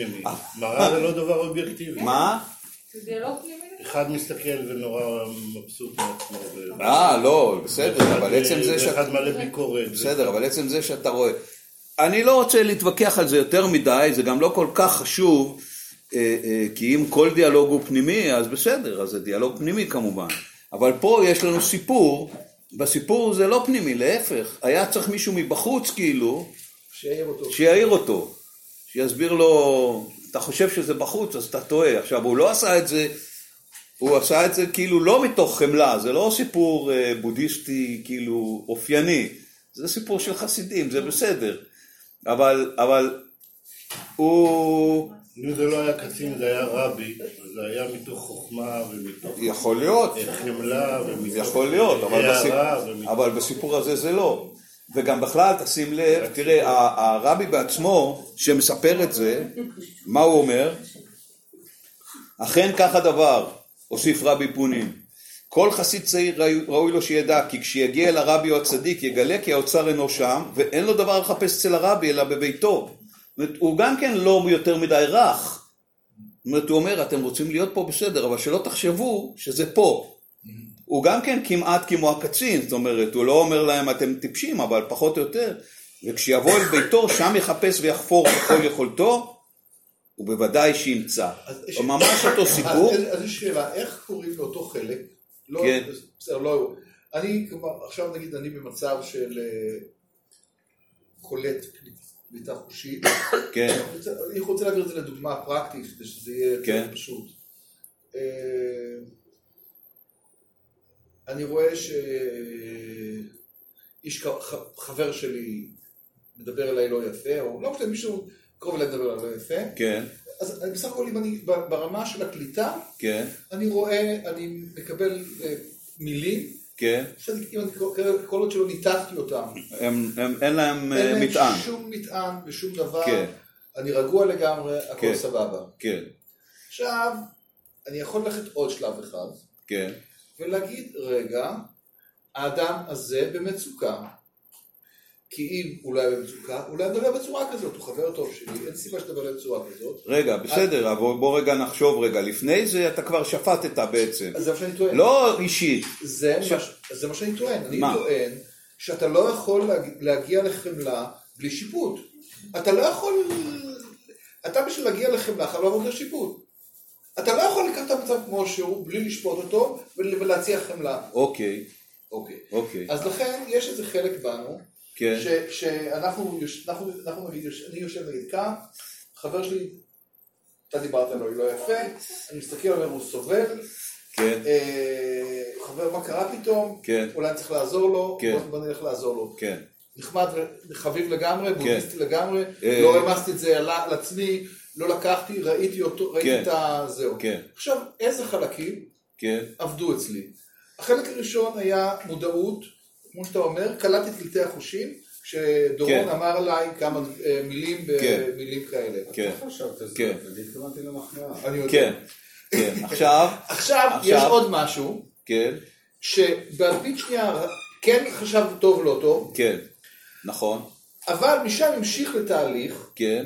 מראה זה לא דבר אובייקטיבי. מה? זה דיאלוג פנימי. אחד מסתכל ונורא מבסוט מעצמו. אה, לא, בסדר, אבל עצם זה אה, שאת... ואחד מלא ביקורת. בסדר, אבל עצם זה שאתה רואה... אני לא רוצה להתווכח על זה יותר מדי, זה גם לא כל כך חשוב, אה, אה, כי אם כל דיאלוג הוא פנימי, אז בסדר, אז זה דיאלוג פנימי כמובן. אבל פה יש לנו סיפור, בסיפור זה לא פנימי, להפך, היה צריך מישהו מבחוץ כאילו, שיעיר אותו. שיעיר אותו, שיסביר לו, אתה חושב שזה בחוץ, אז אתה טועה. עכשיו, הוא לא עשה את זה, הוא עשה את זה כאילו לא מתוך חמלה, זה לא סיפור אה, בודהיסטי כאילו אופייני, זה סיפור של חסידים, זה בסדר. אבל, אבל הוא, אם זה לא היה קצין, זה היה רבי, זה היה מתוך חוכמה ומתוך יכול להיות, אה, חמלה ומתוך יכול להיות, אבל, בסיפ... ומתוך... אבל בסיפור הזה זה לא. וגם בכלל, תשים לב, תראה, הרבי בעצמו, שמספר את זה, מה הוא אומר? אכן כך הדבר, הוסיף רבי פונים. כל חסיד צעיר ראוי לו שידע כי כשיגיע אל הרבי או הצדיק יגלה כי האוצר אינו שם ואין לו דבר לחפש אצל הרבי אלא בביתו. אומרת, הוא גם כן לא יותר מדי רך. זאת אומרת, הוא אומר, אתם רוצים להיות פה בסדר, אבל שלא תחשבו שזה פה. הוא גם כן כמעט כמו הקצין, זאת אומרת, הוא לא אומר להם אתם טיפשים, אבל פחות או יותר. וכשיבוא אל ביתו, שם יחפש ויחפור ככל יכולתו, ובוודאי שימצא. אז יש- ממש אותו סיפור. אז אז יש שאלה, איך קוראים לאותו חלק? לא, כן. בסדר, לא, אני, כלומר, עכשיו נגיד אני במצב של אה, קולט קליטה חושית, כן, אני רוצה- להעביר את זה לדוגמה פרקטית, כדי שזה יהיה כן. פשוט. אה, אני רואה שאיש חבר שלי מדבר אליי לא יפה, או לא משנה, מישהו קרוב אליי מדבר אליי לא יפה, כן, אז בסך הכל אם אני ברמה של הקליטה, כן, אני רואה, אני מקבל אה, מילים, כן. כל- עוד שלא ניתחתי אותם, הם, הם, אין להם אה, אין להם מטען. שום מטען ושום דבר, כן. אני רגוע לגמרי, הכל כן. סבבה. כן, עכשיו, אני יכול ללכת עוד שלב אחד, כן, ולהגיד, רגע, האדם הזה במצוקה. כי אם הוא לא במצוקה, הוא לא מדבר בצורה כזאת, הוא חבר טוב שלי, אין סיבה שתדבר בצורה כזאת. רגע, בסדר, אבל בוא רגע נחשוב רגע. לפני זה אתה כבר שפטת בעצם. זה מה שאני טוען. לא אישית. זה, מה, שאני טוען. אני? טוען שאתה לא יכול להג- להגיע לחמלה בלי שיפוט. אתה לא יכול, אתה בשביל להגיע לחמלה חייב לעבוד לשיפוט. אתה לא יכול לקחת את המצב כמו שהוא בלי לשפוט אותו ול- ולהציע חמלה. אוקיי, אוקיי. אוקיי, אז לכן יש איזה חלק בנו, כן, ש- שאנחנו, אנחנו, אנחנו אני יושב נגיד כאן, חבר שלי, אתה דיברת עליו לא יפה, אני מסתכל עליו, הוא סובל, כן, אה, חבר, מה קרה פתאום? כן. אולי אני צריך לעזור לו, כן. בוא- נלך לעזור לו. כן, נחמד וחביב לגמרי, בודהיסטי לגמרי, אה, לא העמסתי את זה על עצמי, לא לקחתי, ראיתי אותו, ראיתי כן. את ה... זהו. כן. עכשיו, איזה חלקים כן, עבדו אצלי? החלק הראשון היה מודעות, כמו שאתה אומר, קלטתי את קלטי החושים, כשדורון כן. אמר עליי כמה אה, מילים, כן. מילים כאלה. כן, לא חשבת על זה, כן. אני התכוונתי למחמאה. אני יודע. כן, כן, עכשיו, עכשיו, <laughs> עכשיו. יש עוד משהו, כן, שבאלפית שנייה כן חשב טוב לא טוב, כן, נכון, אבל משם המשיך לתהליך, כן,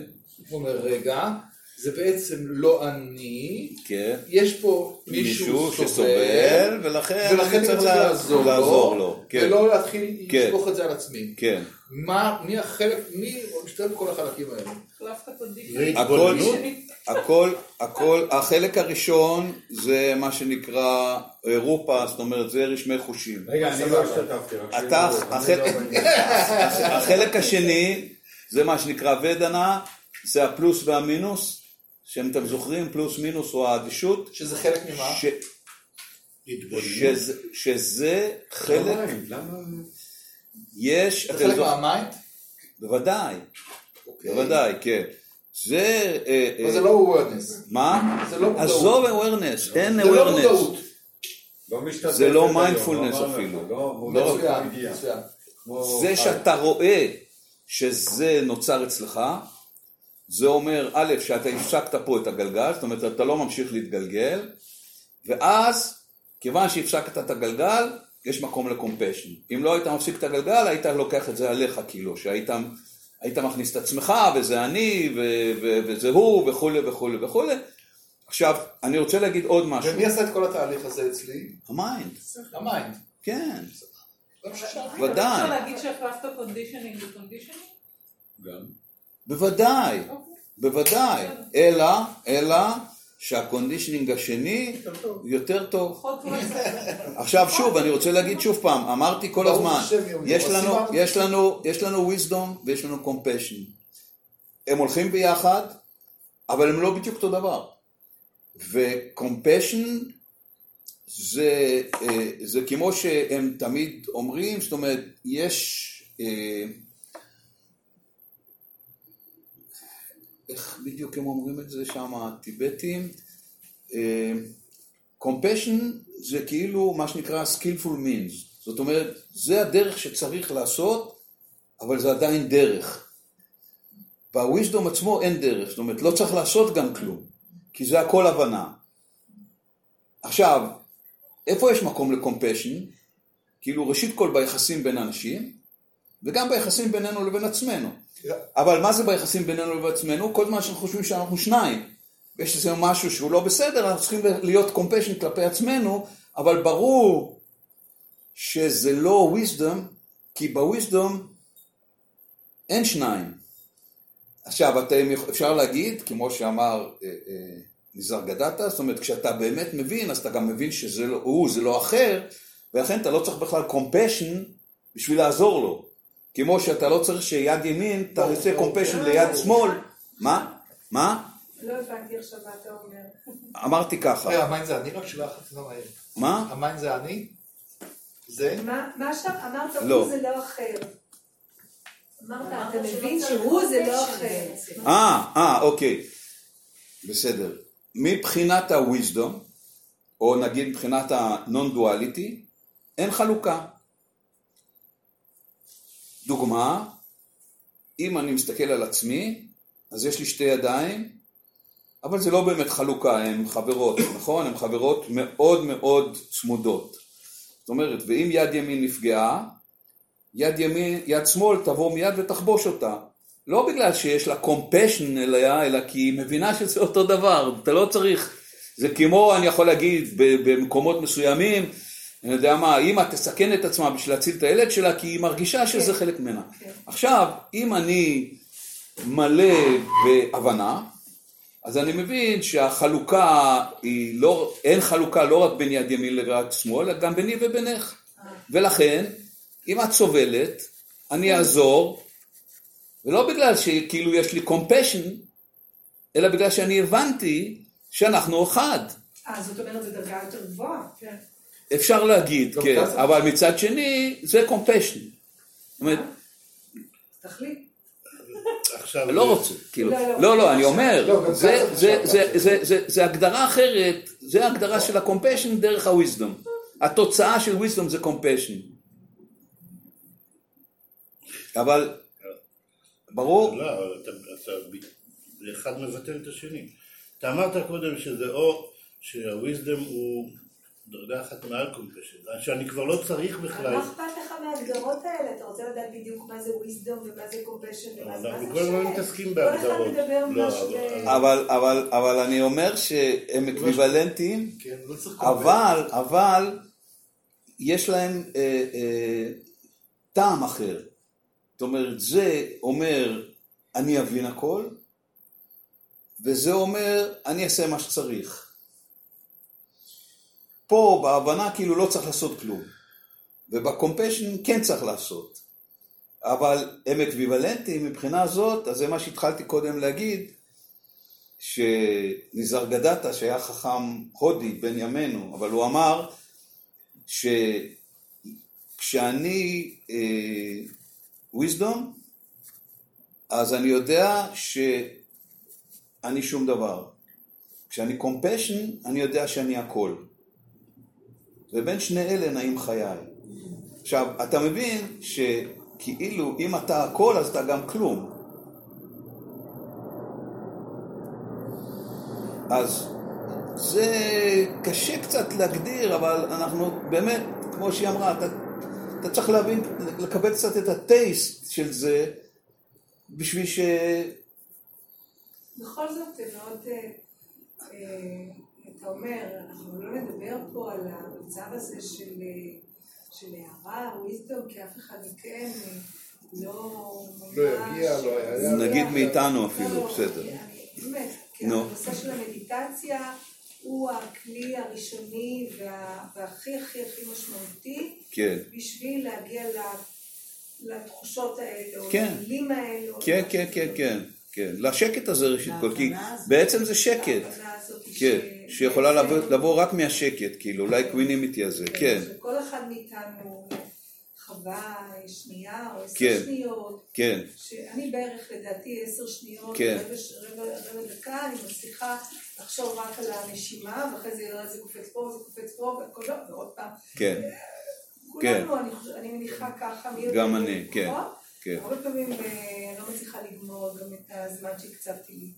הוא אומר, רגע, זה בעצם לא אני, כן, יש פה מישהו מישהו שסובל, סובל, ולכן ולכן אני צריך לה- לעזור לעזור לו, לו, כן, ולא להתחיל כן. לשפוך את זה על עצמי. כן, מה, מי החלק, מי משתתף בכל החלקים האלה? הכל? הכל, הכל, החלק הראשון זה מה שנקרא אה, רופה, זאת אומרת זה רשמי חושים. רגע, אני לא השתתפתי, רק אתה, לא. החלק השני זה מה שנקרא ודנה, זה הפלוס והמינוס, שאם אתם זוכרים, פלוס מינוס הוא האדישות, שזה חלק ממה? ש-? שזה, שזה חלק, למה? למה? יש, זה חלק זוכ- מהמיינד? בוודאי, אוקיי. בוודאי, כן. זה, אה, אבל אה, זה לא awareness. מה? זה לא מודעות. עזוב awareness, אין זה לא awareness. מודעות. לא משתתף זה לא לך, אפילו. לא מצוין, זה. שאתה רואה שזה נוצר אצלך, זה אומר, א', שאתה הפסקת פה את הגלגל, זאת אומרת, אתה לא ממשיך להתגלגל, ואז, כיוון שהפסקת את הגלגל, יש מקום ל compassion. אם לא היית מפסיק את הגלגל, היית לוקח את זה עליך, כאילו, שהיית היית מכניס את עצמך, וזה אני, ו- ו- וזה הוא, וכולי וכולי וכולי. עכשיו, אני רוצה להגיד עוד משהו. ומי עשה את כל התהליך הזה אצלי? ה mind, ה mind. כן, זה ששאלתי. ודאי. אפשר להגיד שהחלפת conditioning ב conditioning? גם. בוודאי. בוודאי, אלא, אלא שה conditioning השני יותר טוב. עכשיו שוב, אני רוצה להגיד שוב פעם, אמרתי כל הזמן, יש. לנו. יש לנו, יש לנו wisdom ויש לנו compassion. הם הולכים ביחד, אבל הם לא בדיוק אותו דבר. ו-compassion זה, אה, זה כמו שהם תמיד אומרים, זאת אומרת, יש... איך בדיוק הם אומרים את זה שם, הטיבטים? אה, compassion זה כאילו מה שנקרא skillful means, זאת אומרת, זה הדרך שצריך לעשות, אבל זה עדיין דרך. בוויזדום עצמו אין דרך, זאת אומרת, לא צריך לעשות גם כלום, כי זה הכל הבנה. עכשיו, איפה יש מקום לקומפשן? כאילו, ראשית כל ביחסים בין אנשים, וגם ביחסים בינינו לבין עצמנו. אבל מה זה ביחסים בינינו לבין עצמנו? כל זמן שאנחנו חושבים שאנחנו שניים. יש איזה משהו שהוא לא בסדר, אנחנו צריכים להיות קומפשן כלפי עצמנו, אבל ברור שזה לא wisdom, כי ב wisdom אין שניים. עכשיו, אתם, אפשר להגיד, כמו שאמר אה, אה, ניסרגדטה, זאת אומרת, כשאתה באמת מבין, אז אתה גם מבין שזה לא הוא, זה לא אחר, ולכן אתה לא צריך בכלל compassion בשביל לעזור לו. כמו שאתה לא צריך שיד ימין תעשה compassion ליד שמאל. מה? מה? לא הבנתי עכשיו מה אתה אומר. <laughs> אמרתי ככה. רגע, ה mind זה אני? רק שאלה אחת לא מהר. מה? ה-mind זה אני? זה? מה מה עכשיו אמרת, לא. הוא זה לא אחר. אמרת, אתה מבין שהוא זה לא אחר. אה, אה, אוקיי. בסדר. מבחינת ה-wisdom, או נגיד מבחינת ה-non-duality, אין חלוקה. דוגמה, אם אני מסתכל על עצמי, אז יש לי שתי ידיים, אבל זה לא באמת חלוקה, הן חברות, <coughs> נכון? הן חברות מאוד מאוד צמודות. זאת אומרת, ואם יד ימין נפגעה, יד ימין, יד שמאל תבוא מיד ותחבוש אותה. לא בגלל שיש לה קומפשן אליה, אלא כי היא מבינה שזה אותו דבר. אתה לא צריך, זה כמו, אני יכול להגיד, במקומות מסוימים, אני יודע מה, האמא תסכן את עצמה בשביל להציל את הילד שלה, כי היא מרגישה שזה חלק ממנה. כן. עכשיו, אם אני מלא בהבנה, אז אני מבין שהחלוקה היא לא, אין חלוקה לא רק בין יד ימין ליד שמאל, אלא גם ביני ובינך. ולכן, אם את סובלת, אני אעזור, ולא בגלל שכאילו יש לי compassion, אלא בגלל שאני הבנתי שאנחנו אחד. אה, זאת אומרת, זו דרגה יותר גבוהה. כן. אפשר להגיד, כן. אבל מצד שני, זה. זאת אומרת, תחליט. עכשיו, לא רוצה, כאילו, לא, לא. לא, לא, אני אומר, לא, זה- ככה זה- אפשר זה- לעשות. זה- זה- זה הגדרה אחרת, זה הגדרה של ה-compassion דרך ה-wisdom. התוצאה של wisdom זה compassion. אבל, ברור, לא, אבל אתה, אחד מבטל את השני. אתה אמרת קודם שזה או שהוויזדם הוא דרגה אחת מעל compassion, שאני כבר לא צריך בכלל, מה אכפת לך מההגדרות האלה? אתה רוצה לדעת בדיוק מה זה wisdom ומה זה compassion ומה זה... מה אנחנו כל הזמן? מתעסקים כל אחד בהגדרות. מדבר לא, משהו אבל- אני אומר שהם אקוויוולנטיים, כן, לא צריך אבל, אבל, יש להם אה, אה, טעם אחר. זאת אומרת, זה אומר, אני אבין הכל, וזה אומר, אני אעשה מה שצריך. פה, בהבנה, כאילו לא צריך לעשות כלום. וב-compassion כן צריך לעשות. אבל הם אקוויוולנטיים מבחינה זאת, אז זה מה שהתחלתי קודם להגיד, שניסרגדטה, שהיה חכם הודי בן ימינו, אבל הוא אמר שכשאני אה, wisdom, אז אני יודע שאני שום דבר. כשאני compassion, אני יודע שאני הכל. ובין שני אלה נעים חיי. עכשיו, אתה מבין שכאילו אם אתה הכל, אז אתה גם כלום. אז זה קשה קצת להגדיר, אבל אנחנו באמת, כמו שהיא אמרה, אתה, אתה צריך להבין, לקבל קצת את הטייסט של זה, בשביל ש... בכל זאת, מאוד, אה, אה, אתה אומר, אנחנו לא נדבר פה על המצב הזה של, של הערה או כי אף אחד מכם לא. לא יגיע, לא היה- נגיד מאיתנו אפילו, לא, בסדר. באמת, כי נו. הנושא של המדיטציה הוא הכלי הראשוני וה- והכי הכי הכי משמעותי כן, בשביל להגיע ל- לתחושות האלה, או כן. למילים האלה. או כן, כן, כן, שזה- כן, כן. לשקט הזה ראשית כל, כי. בעצם זה שקט. כן, שיכולה לבוא, רק מהשקט, כאילו, אולי קווינימיטי הזה, כן, שכל אחד מאיתנו חווה שנייה או עשר כן. שניות, כן, שאני בערך לדעתי עשר שניות, כן. רבע, דקה, אני מצליחה לחשוב רק על הנשימה, ואחרי זה יראה זה קופץ פה, זה קופץ פה, לא, ועוד פעם. כן, כולנו, אני, מניחה ככה, גם אני, כן, פחות. כן. הרבה פעמים אה, לא מצליחה לגמור גם את הזמן שהקצבתי לי.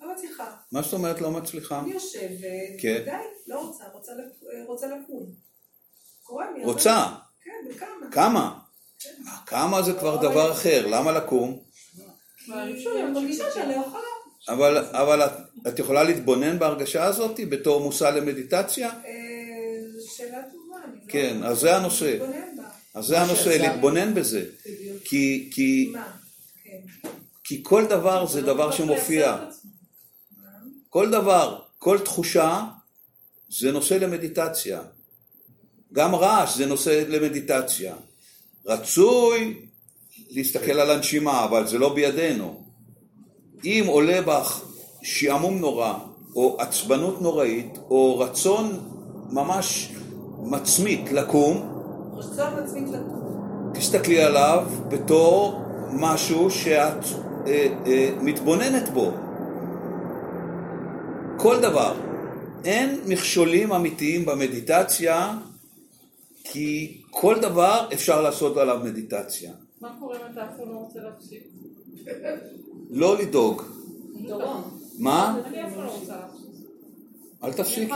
לא מצליחה. מה זאת אומרת לא מצליחה? אני יושבת, כן. די, לא רוצה, רוצה, לק- רוצה לקום. קורה לי. רוצה, כן, בכמה. כמה? כמה זה כבר דבר אחר, למה לקום? לא. אבל, אבל את, יכולה להתבונן בהרגשה הזאת בתור מושא למדיטציה? אה, שאלה טובה. לא- כן, אז זה הנושא. אז זה הנושא, להתבונן בזה. כי, כי, מה? כן. כי כל דבר זה דבר שמופיע. כל דבר, כל תחושה זה נושא למדיטציה. גם רעש זה נושא למדיטציה. רצוי להסתכל על הנשימה, אבל זה לא בידינו. אם עולה בך שעמום נורא, או עצבנות נוראית, או רצון ממש מצמית לקום. תסתכלי עליו בתור משהו שאת אה, אה, מתבוננת בו. כל דבר. אין מכשולים אמיתיים במדיטציה, כי כל דבר אפשר לעשות עליו מדיטציה. מה קורה אם אתה אף פעם לא רוצה להפסיק? לא לדאוג. דורון. מה? אני אף פעם לא רוצה להפסיק. אל תפסיקי.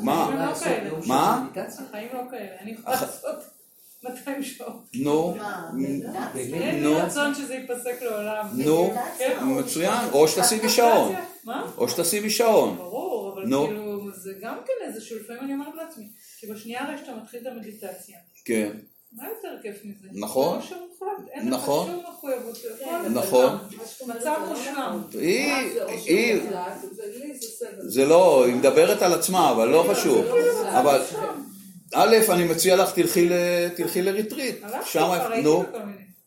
מה? לא כאלה. מה? החיים לא כאלה. אני יכולה לעשות 200 שעות. נו, מה? אין לי נו. רצון שזה ייפסק לעולם. נו, כן. מצוין. או שתשימי שעון. מה? או שתשימי שעון. ברור, אבל נו. כאילו, זה גם כן איזשהו, לפעמים אני אומרת לעצמי, שבשנייה הרי שאתה מתחיל את המדיטציה, כן, מה יותר כיף מזה? נכון. לא נכון. הכל נכון. היא, זה לא, היא מדברת על עצמה, אבל לא חשוב. אבל א', אני מציע לך, תלכי לריטריט. שם, נו.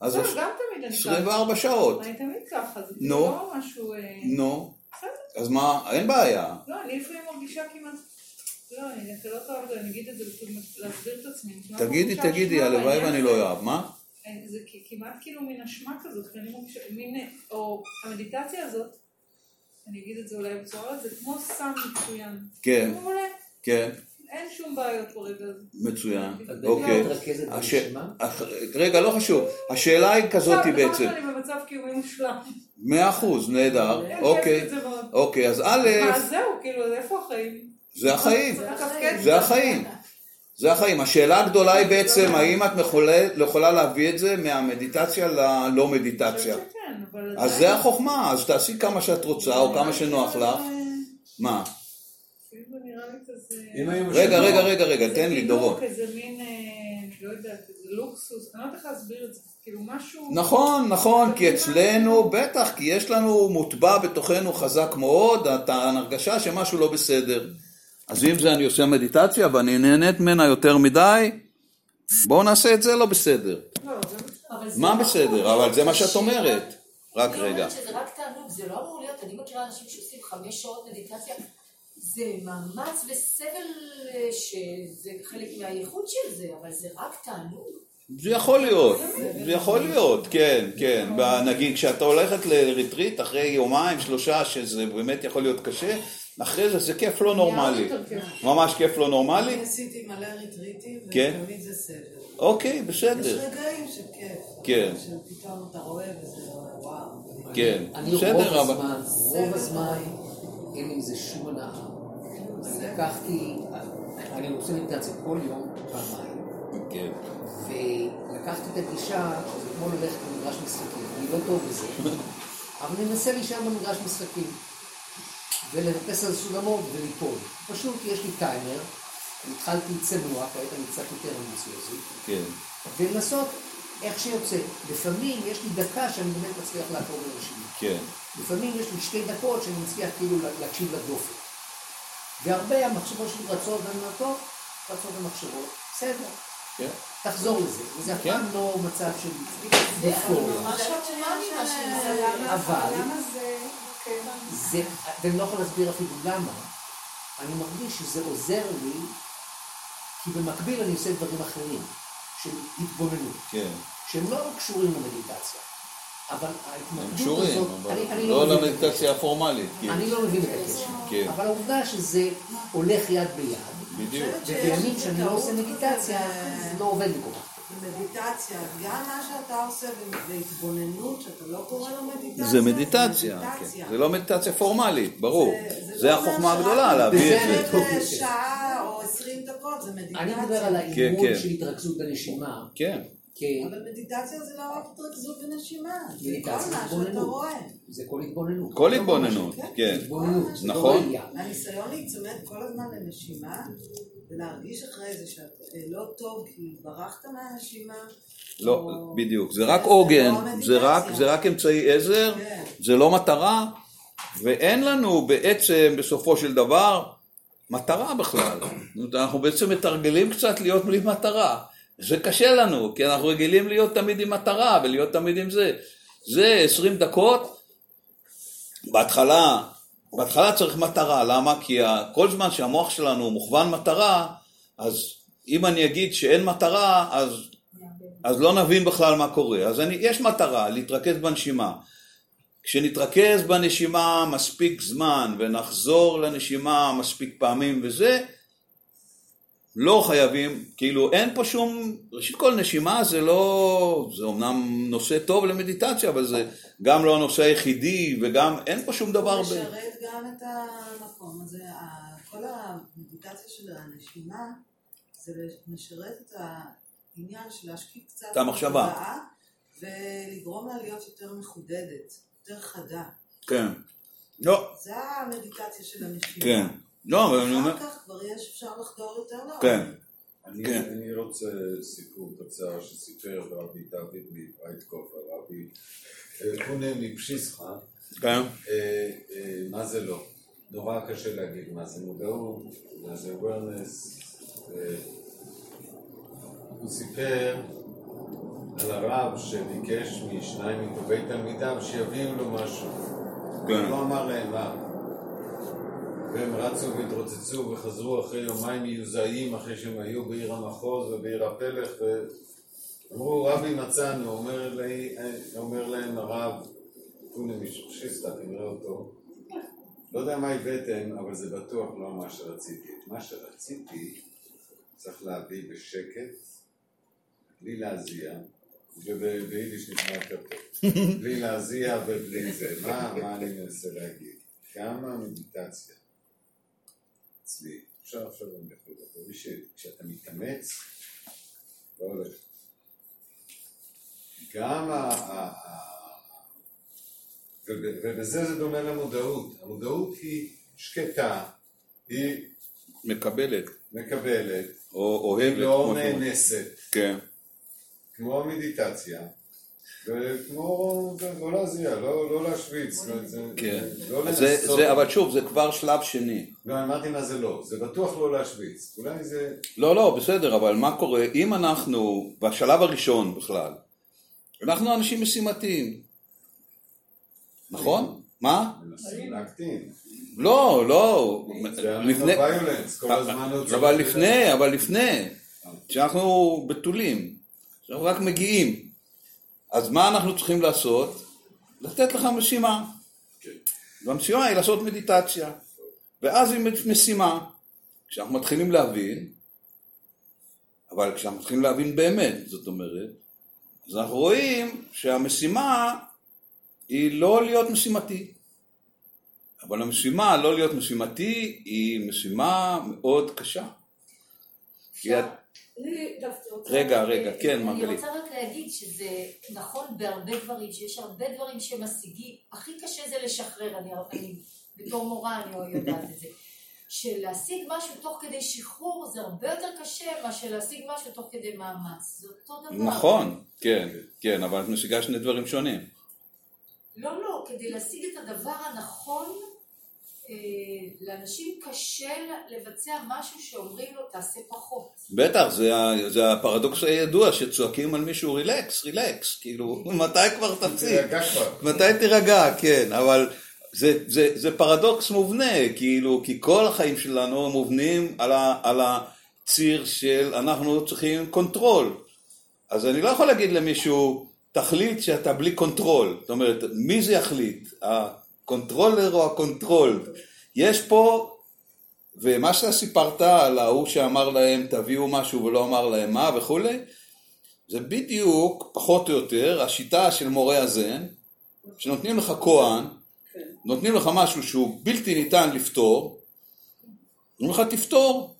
אז גם תמיד אני ככה. 24 שעות. אני תמיד ככה, זה נו. לא משהו... אה, נו, בסדר. אז מה, אין בעיה. לא, אני לפעמים מרגישה כמעט... לא, אני אתה לא תאהב את זה, אני אגיד את זה בשביל להסביר את עצמי. תגידי, תגידי, הלוואי ואני. לא אוהב. מה? אה, זה כמעט כאילו מין אשמה כזאת, כי אני מרגישה, מין, או המדיטציה הזאת, אני אגיד את זה אולי בצורה, זה כמו סם מצוין. כן, הוא מעולה, כן, אין שום בעיות ברגע הזה. מצוין. אוקיי. רגע, לא חשוב. השאלה היא כזאת עכשיו, בעצם. נכון, אני במצב קיומי מושלם. מאה אחוז, נהדר. אוקיי. אוקיי, אז א', מה זהו, כאילו, אז איפה החיים? זה החיים. צריך לתפקד. זה החיים. זה החיים. השאלה הגדולה היא בעצם, האם את יכולה- להביא את זה מהמדיטציה ללא מדיטציה. אז זה החוכמה, אז תעשי כמה שאת רוצה, או כמה שנוח לך. מה? כאילו זה כזה... רגע, רגע, רגע, רגע, זה תן לי, פינוק, דורון. איזה מין, אה, לא יודעת, לוקסוס, אני לא יודעת איך להסביר את זה, כאילו משהו... נכון, נכון, כי אצלנו, בטח, כי יש לנו מוטבע בתוכנו חזק מאוד, את ההרגשה שמשהו לא בסדר. אז אם זה אני עושה מדיטציה ואני נהנית ממנה יותר מדי, בואו נעשה את זה לא בסדר. לא, מה לא בסדר? אמור אבל זה מה שאת קשה. אומרת. רק אני רגע. אומרת שזה רק תענוג, זה לא אמור להיות, אני מכירה אנשים שעושים חמש שעות מדיטציה, זה מאמץ וסבל אה, שזה חלק מהייחוד של זה, אבל זה רק תענוג. זה יכול להיות, זה יכול להיות, כן, כן. נגיד, כשאתה הולכת לריטריט אחרי יומיים, שלושה, שזה באמת יכול להיות קשה, אחרי זה זה כיף לא נורמלי. ממש כיף לא נורמלי? אני עשיתי מלא ריטריטים, כן. ותמיד זה סבל. אוקיי, יש בסדר. רגעים של כיף. כן. שפתאום אתה רואה וזה וואו. כן, אני בסדר, רוב אבל... הזמן, רוב הזמן אין עם זה שום הנאה. אני לקחתי, אני עושה מדיטציה כל יום, פעמיים, כן. ולקחתי את הגישה, זה כמו ללכת למגרש משחקים, אני לא טוב בזה, <laughs> אבל אני מנסה להישאר במגרש משחקים, ולחפש על סולמות וליפול. פשוט יש לי טיימר, התחלתי צנוע, כעת אני קצת יותר אמביציוזי, כן. ולנסות איך שיוצא. לפעמים יש לי דקה שאני באמת מצליח לעקוב לרשימה. כן. לפעמים יש לי שתי דקות שאני מצליח כאילו לה- להקשיב לדופק. והרבה המחשבות שלי רצות, ואני אומר, טוב, רצות המחשבות, בסדר, כן. תחזור לזה. וזה אף כן. פעם לא מצב של אבל- זה... ואני לא יכול להסביר אפילו למה, אני מרגיש שזה עוזר לי, כי במקביל אני עושה דברים אחרים, של התבוננות, כן. שהם לא קשורים למדיטציה. אבל ההתמקדות הזאת, אבל אני, אני לא מבין את למדיטציה הפורמלית. כן. אני לא מבין את הקשר. כן. אבל העובדה שזה הולך יד ביד, בדיוק. ובימים שאני לא עושה מדיטציה, זה לא עובד לי כל כך. במדיטציה, גם מה שאתה עושה בהתבוננות, שאתה לא קורא לו מדיטציה, זה מדיטציה, מדיטציה. כן. זה לא מדיטציה פורמלית, ברור. זה זה לא החוכמה הגדולה, להביא את זה. לשבת שעה או עשרים דקות, זה מדיטציה. אני מדבר על כן, האימון כן. של התרכזות בנשימה, כן. אבל מדיטציה זה לא רק התרכזות בנשימה, זה כל זה מה שאתה. רואה. זה כל התבוננות. כל התבוננות, כן. התבוננות, זה לא נכון. הניסיון להיצמד כל הזמן לנשימה, ולהרגיש אחרי זה שאת אה, לא טוב כי ברחת מהנשימה. לא, או- בדיוק. זה רק עוגן, לא זה רק- המדיטציה. זה רק אמצעי עזר, כן. זה לא מטרה, ואין לנו בעצם, בסופו של דבר, מטרה בכלל. אנחנו בעצם מתרגלים קצת להיות בלי מטרה. זה קשה לנו, כי אנחנו רגילים להיות תמיד עם מטרה, ולהיות תמיד עם זה. זה 20 דקות, בהתחלה, בהתחלה צריך מטרה, למה? כי כל זמן שהמוח שלנו מוכוון מטרה, אז אם אני אגיד שאין מטרה, אז, אז לא נבין בכלל מה קורה. אז אני, יש מטרה, להתרכז בנשימה. כשנתרכז בנשימה מספיק זמן ונחזור לנשימה מספיק פעמים וזה, לא חייבים, כאילו אין פה שום, ראשית כל נשימה זה לא, זה אמנם נושא טוב למדיטציה, אבל זה גם לא הנושא היחידי וגם אין פה שום דבר, זה ב... משרת גם את המקום הזה, כל המדיטציה של הנשימה, זה משרת את העניין של להשקיט קצת את המחשבה. ולגרום לה להיות יותר מחודדת, יותר חדה. כן, לא, זה המדיטציה של הנשימה. כן, לא, אבל אני אומר, אחר כך כבר יש, אפשר לחדור יותר לעומק. כן, אני, כן. אני רוצה סיפור קצר שסיפר רבי דוד מברייטקוף, הרבי אה, קונה מפשיסחה, כן. אה, אה, מה זה לא? נורא קשה להגיד מה זה מודעות, מה זה awareness. אה, הוא סיפר על הרב שביקש משניים מטובי תלמידיו שיביאו לו משהו. כן. הוא לא אמר להם מה. והם רצו והתרוצצו וחזרו אחרי יומיים מיוזעים אחרי שהם היו בעיר המחוז ובעיר הפלך ואמרו רבי מצאנו, אומר, לי, אומר להם הרב קונה מששיסטה, תראה אותו לא יודע מה הבאתם, אבל זה בטוח לא מה שרציתי. את מה שרציתי צריך להביא בשקט, בלי להזיע, וביידיש נשמע יותר טוב, <laughs> בלי להזיע ובלי זה. מה, מה אני מנסה להגיד? כמה מדיטציה אצלי, עכשיו עכשיו אני יכול אישית, כשאתה מתאמץ, לא הולך. גם ה... ה- ה- וב- ובזה זה דומה למודעות. המודעות היא שקטה, היא מקבלת, מקבלת, או היא אוהבת, לא כמו שאומרים. נאנסת, כן. כמו המדיטציה, וכמו, לא להזיע, לא לא להשוויץ, כן. לא אבל שוב, זה כבר שלב שני. לא, אמרתי מה זה לא, זה בטוח לא להשוויץ, אולי זה... לא, לא, בסדר, אבל מה קורה אם אנחנו, בשלב הראשון בכלל, אנחנו אנשים משימתיים, נכון? מה? מנסים להקטין. לא, לא, לפני. אבל לפני, אבל לפני, כשאנחנו בתולים, כשאנחנו רק מגיעים, אז מה אנחנו צריכים לעשות? לתת לך משימה. והמשימה היא לעשות מדיטציה. ואז היא משימה. כשאנחנו מתחילים להבין, אבל כשאנחנו מתחילים להבין באמת, זאת אומרת, אז אנחנו רואים שהמשימה היא לא להיות משימתי. אבל המשימה לא להיות משימתי היא משימה מאוד קשה. כי את- אני דווקא רוצה... רגע, רגע, כן, אני מרגלית. רוצה רק להגיד שזה נכון בהרבה דברים, שיש הרבה דברים שמשיגים, הכי קשה זה לשחרר, אני, אני בתור מורה אני יודעת את זה. שלהשיג משהו תוך כדי שחרור זה הרבה יותר קשה מאשר להשיג משהו תוך כדי מאמץ. זה אותו דבר. נכון, כן, כן, אבל את משיגה שני דברים שונים. לא, לא, כדי להשיג את הדבר הנכון, לאנשים קשה לבצע משהו שאומרים לו תעשה פחות. בטח, זה, זה הפרדוקס הידוע שצועקים על מישהו רילקס, רילקס, כאילו, <laughs> מתי כבר תפסיק? תירגע כבר. מתי תירגע, כן, אבל זה, זה, זה פרדוקס מובנה, כאילו, כי כל החיים שלנו מובנים על, ה, על הציר של אנחנו צריכים control. אז אני לא יכול להגיד למישהו, תחליט שאתה בלי control. זאת אומרת, מי זה יחליט? ה-controller או ה-control? יש פה, ומה שאתה סיפרת על ההוא שאמר להם תביאו משהו ולא אמר להם מה וכולי, זה בדיוק, פחות או יותר, השיטה של מורה הזן, שנותנים לך כהן, נותנים לך משהו שהוא בלתי ניתן לפתור, אומרים לך תפתור.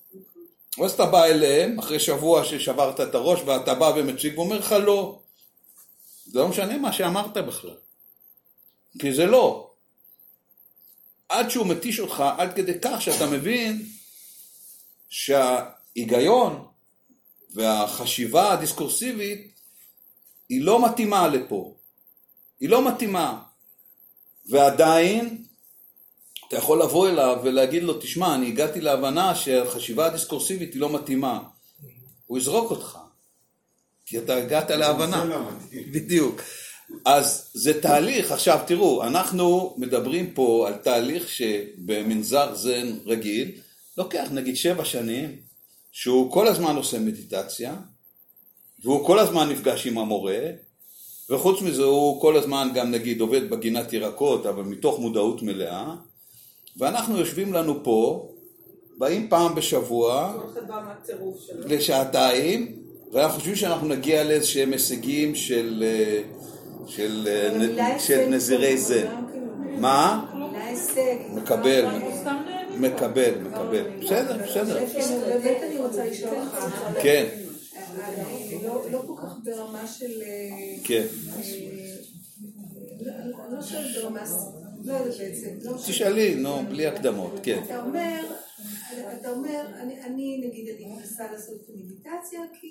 ואז אתה בא אליהם, אחרי שבוע ששברת את הראש, ואתה בא ומציג ואומר לך לא. זה לא משנה מה שאמרת בכלל. כי זה לא. עד שהוא מתיש אותך, עד כדי כך שאתה מבין שההיגיון והחשיבה הדיסקורסיבית היא לא מתאימה לפה. היא לא מתאימה. ועדיין אתה יכול לבוא אליו ולהגיד לו, תשמע, אני הגעתי להבנה שהחשיבה הדיסקורסיבית היא לא מתאימה. הוא יזרוק אותך. כי אתה הגעת להבנה. לא. בדיוק. אז זה תהליך, עכשיו תראו, אנחנו מדברים פה על תהליך שבמנזר זן רגיל, לוקח נגיד שבע שנים, שהוא כל הזמן עושה מדיטציה, והוא כל הזמן נפגש עם המורה, וחוץ מזה הוא כל הזמן גם נגיד עובד בגינת ירקות, אבל מתוך מודעות מלאה, ואנחנו יושבים לנו פה, באים פעם בשבוע. לשעתיים, ואנחנו חושבים שאנחנו נגיע לאיזשהם הישגים של, אה, של, אה, נ- של נזירי זה. כאילו- מה? מקבל, נהנים. מקבל, מקבל. בסדר, בסדר. באמת אני רוצה לשאול אותך. כן, אני לא לא כל כך ברמה של... אה, כן. אה, לא- לא שואלת ברמה... לא יודעת בעצם. לא. תשאלי, נו, בלי הקדמות, כן. אתה אומר, אתה אומר, אני, אני נגיד, אני מנסה לעשות מדיטציה כי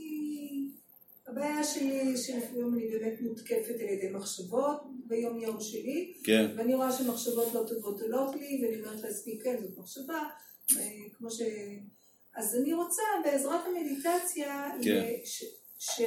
הבעיה שלי שלפעמים אני באמת מותקפת על ידי מחשבות ביום יום שלי, כן. ואני רואה שמחשבות לא טובות עולות לי, ואני אומרת לעצמי, כן, זאת מחשבה, אה, כמו ש... אז אני רוצה בעזרת המדיטציה, כן. ש... ש...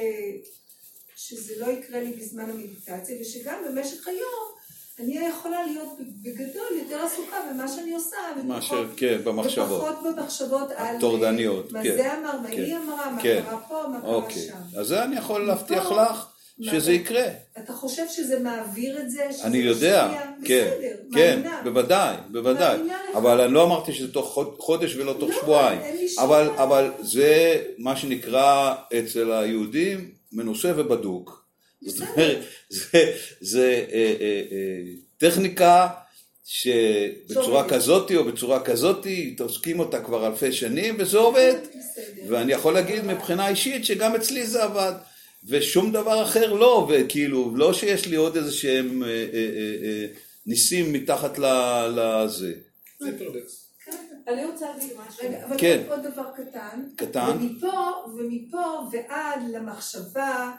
שזה לא יקרה לי בזמן המדיטציה, ושגם במשך היום אני יכולה להיות בגדול יותר עסוקה במה שאני עושה, מה. ופחות כן, במחשבות. ופחות במחשבות על... הטורדניות, מה כן. זה אמר, מה כן. היא אמרה, מה כן. קרה פה, מה קרה אוקיי. שם. אז זה אני יכול להבטיח מפה, לך שזה מה- יקרה. אתה חושב שזה מעביר את זה? אני יודע? כן, כן. בוודאי, בוודאי. אבל אני לא אמרתי שזה תוך חוד- חודש ולא תוך לא, שבועיים. אבל זה מה שנקרא אצל היהודים מנוסה ובדוק. זאת. אומרת, זה, זה אה, אה, אה, טכניקה שבצורה. כזאתי או בצורה כזאתי, עוסקים אותה כבר אלפי שנים וזה עובד. ואני יכול להגיד מבחינה אישית שגם אצלי זה עבד. ושום דבר אחר לא, וכאילו, לא שיש לי עוד איזה שהם אה, אה, אה, אה, ניסים מתחת ל- לזה. אני רוצה להגיד משהו. רגע, אבל כן. עוד דבר קטן. קטן. ומפה, ומפה ועד למחשבה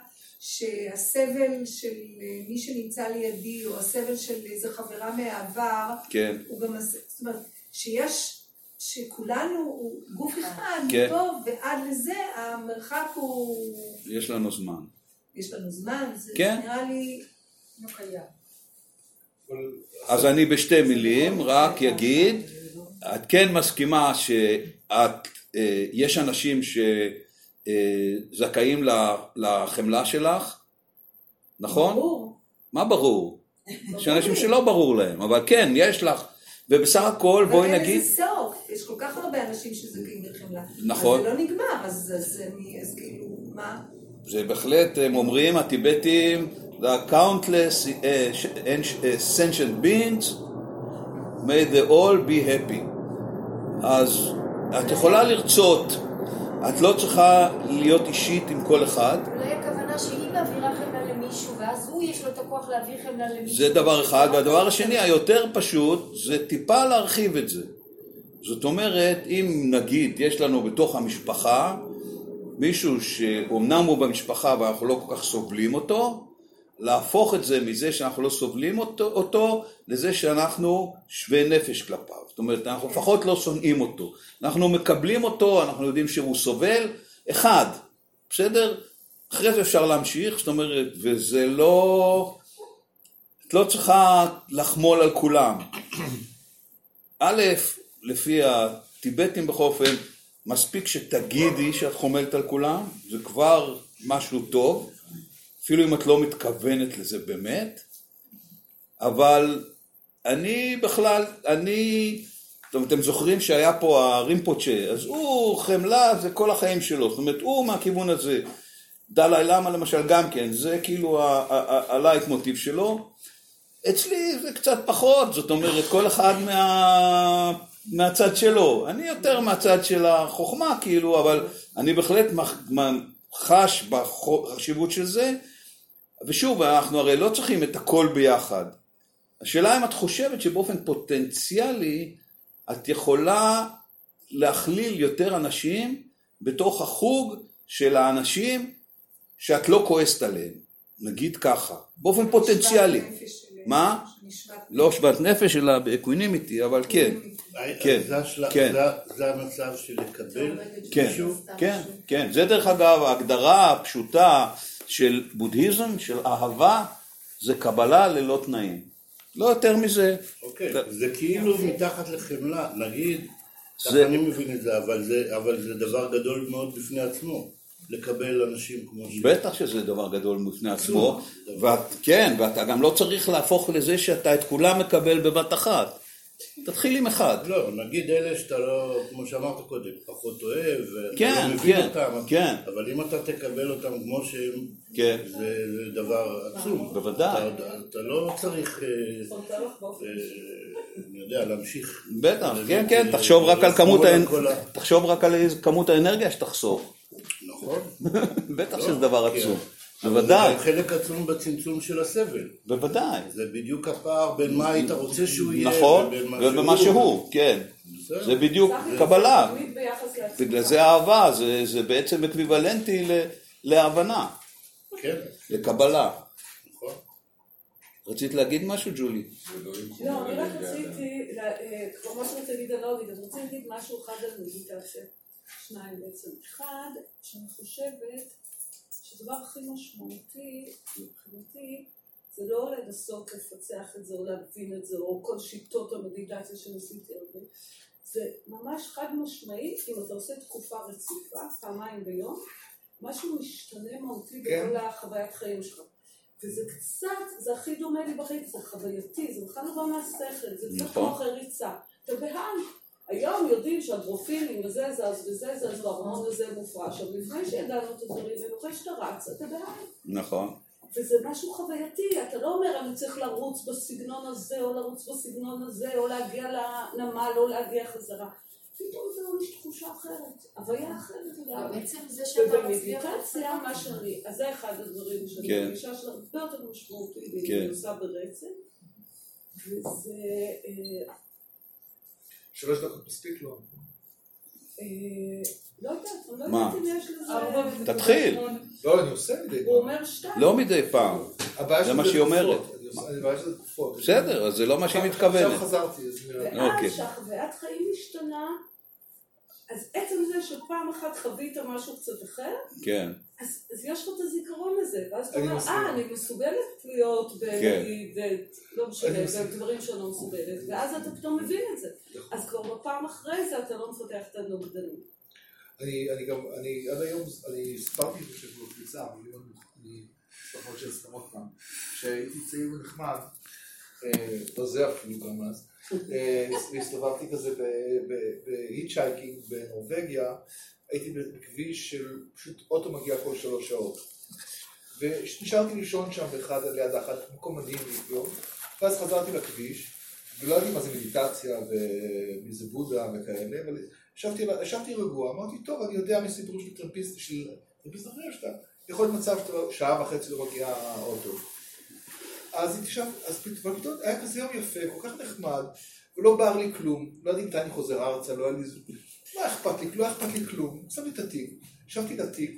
שהסבל של אה, מי שנמצא לידי, או הסבל של איזה חברה מהעבר, כן, הוא גם, הס- זאת אומרת, שיש, שכולנו הוא גוף אחד, כן. מפה ועד לזה, המרחק הוא, יש לנו זמן. יש לנו זמן, זה כן. נראה לי, לא קיים. אז אני בשתי מילים רק אגיד, את כן מסכימה שאת, אה, יש אנשים שזכאים לחמלה שלך, נכון? ברור. מה ברור? יש אנשים שלא ברור להם, אבל כן, יש לך, ובסך הכל בואי אבל אין נגיד, לזה סוף, יש כל כך הרבה אנשים שזכאים לחמלה. נכון. אז זה לא נגמר, אז כאילו, מה? זה בהחלט, הם אומרים, הטיבטים, the countless sh- uh, sentient beings, may they all be happy. אז את יכולה לרצות, את לא צריכה להיות אישית עם כל אחד, אולי הכוונה שהיא מעבירה חמלה למישהו, ואז הוא יש לו את הכוח להעביר חמלה למישהו. זה דבר אחד, והדבר השני היותר פשוט זה טיפה להרחיב את זה. זאת אומרת, אם נגיד יש לנו בתוך המשפחה מישהו שאומנם הוא במשפחה ואנחנו לא כל כך סובלים אותו, להפוך את זה מזה שאנחנו לא סובלים אותו, אותו לזה שאנחנו שווי נפש כלפיו. זאת אומרת, אנחנו לפחות לא שונאים אותו. אנחנו מקבלים אותו, אנחנו יודעים שהוא סובל, אחד, בסדר? אחרי זה אפשר להמשיך, זאת אומרת, וזה לא... את לא צריכה לחמול על כולם. <clears throat> א', לפי הטיבטים בכל אופן, מספיק שתגידי שאת חומלת על כולם, זה כבר משהו טוב, אפילו אם את לא מתכוונת לזה באמת, אבל אני בכלל, אני, טוב, אתם זוכרים שהיה פה הרימפוצ'ה, אז הוא חמלה זה כל החיים שלו, זאת אומרת הוא מהכיוון הזה, דלאי למה למשל גם כן, זה כאילו הלייט מוטיב שלו, אצלי זה קצת פחות, זאת אומרת כל אחד מה... מהצד שלו, אני יותר מהצד של החוכמה כאילו, אבל אני בהחלט מח- חש בחשיבות של זה, ושוב, אנחנו הרי לא צריכים את הכל ביחד. השאלה אם את חושבת שבאופן פוטנציאלי את יכולה להכליל יותר אנשים בתוך החוג של האנשים שאת לא כועסת עליהם, נגיד ככה, באופן פוטנציאלי. נפש מה? לא שוות נפש אלא ב-equanimity, אבל כן, כן, זה השלב- כן. זה- זה המצב של לקבל כן, מישהו, כן, כן. זה דרך אגב ההגדרה הפשוטה של בודהיזם, של אהבה, זה קבלה ללא תנאים. לא יותר מזה. אוקיי, זה כאילו מתחת לחמלה, נגיד, זה- ככה אני מבין את זה, אבל זה, אבל זה דבר גדול מאוד בפני עצמו, לקבל אנשים כמו ש... בטח שזה דבר גדול בפני עצמו, ואת, כן, ואתה גם לא צריך להפוך לזה שאתה את כולם מקבל בבת אחת. תתחיל עם אחד. לא, נגיד אלה שאתה לא, כמו שאמרת קודם, פחות אוהב, ואתה כן, לא מבין כן, אותם, כן. אבל אם אתה תקבל אותם כמו שהם, כן. זה, זה דבר עצום. בוודאי. אתה, אתה לא צריך, אה, אה, אני יודע, להמשיך. בטח, כן, כן, תחשוב רק על כמות, האנ... תחשוב רק על כמות האנרגיה שתחסוך. נכון. <laughs> בטח לא, שזה דבר כן. עצום. בוודאי, זה חלק עצום בצמצום של הסבל. בוודאי. זה בדיוק הפער בין מה היית רוצה שהוא יהיה, נכון, ובין ובמה שהוא, כן. זה בדיוק קבלה. בגלל זה אהבה, זה, זה בעצם אקוויוולנטי ל- להבנה, כן, לקבלה. נכון. רצית להגיד משהו, ג'ולי? לא, אני רק רציתי, לה- אה, כבר מה שרציתי להגיד אני לא אגיד, אז רציתי להגיד משהו אחד על מדיטציה. שניים בעצם. אחד, שאני חושבת שהדבר הכי משמעותי מבחינתי זה לא לנסות לפצח את זה או להבין את זה או כל שיטות המדיטציה שניסיתי הרבה. זה ממש חד משמעי, אם אתה עושה תקופה רציפה, פעמיים ביום, משהו משתנה מהותי כן. בכל החוויית חיים שלך. וזה קצת, זה הכי דומה לי בחיים, זה חווייתי, זה בכלל לא בא מהשכל, זה קצת נכון. כמו אחרי ריצה. אתה בהאן. היום יודעים שהדרופינים וזה זז וזה זז וההורמון הזה מופרש, אבל לפני שידענו את הדברים, ואחרי שאתה רץ, אתה בהאן. נכון. וזה משהו חווייתי, אתה לא אומר אני צריך לרוץ בסגנון הזה או לרוץ בסגנון הזה או להגיע לנמל או להגיע חזרה. פתאום זה יש תחושה אחרת, הוויה אחרת לגמרי. בעצם זה שאתה. ובמדיטציה מה שאני, אז זה אחד הדברים שאני כן. מרגישה שזה הרבה יותר משמעותי והיא כן. עושה ברצף. וזה, אה, שלוש דקות מספיק לו. אה, לא לא מה? יודעת אם יש לזה... תתחיל. לא, אני עושה מדי הוא פעם. אומר שתיים. לא מדי פעם. זה מה שהיא. אומרת. הבעיה תקופות. בסדר, אז זה לא מה שהיא עכשיו מתכוונת. חזרתי, אז נראה. אוקיי. ואז שהחוויית חיים משתנה, אז עצם זה שפעם אחת חווית משהו קצת אחר, כן, אז, אז יש לך את הזיכרון הזה, ואז אתה אני אומר. אה, אני מסוגלת להיות כן. בנגיד, לא משנה. בדברים שאני לא מסוגלת, ואז אתה פתאום מבין את זה. אז כבר בפעם אחרי זה אתה לא מפתח את הנוגדנות. אני, אני גם, אני עד היום, אני סיפרתי את זה אבל לא- אני ספרות של הסכמות פעם, שהייתי צעיר ונחמד, אה, לא זה אפילו גם אז, אה, והסתובבתי כזה ב-hitchhiking בנורבגיה, הייתי בכביש של פשוט אוטו מגיע כל שלוש שעות. ונשארתי לישון שם באחד ליד האחד, מקום מדהים ליום, ואז חזרתי לכביש, ולא ידעתי מה זה מדיטציה ומי זה בודה וכאלה, אבל ישבתי, רגוע, אמרתי, טוב, אני יודע מסיפור של טרמפיסט, של טרמפיסט אחר שאתה, יכול להיות מצב שאתה שעה וחצי לא מגיע האוטו. אז התיישב, אז פתאום פתאום היה כזה יום יפה, כל כך נחמד, ולא בער לי כלום, לא ידעתי מתי אני חוזר ארצה, לא היה לי... לא אכפת לי, לא אכפת לי כלום, שמתי את התיק, ישבתי לתיק,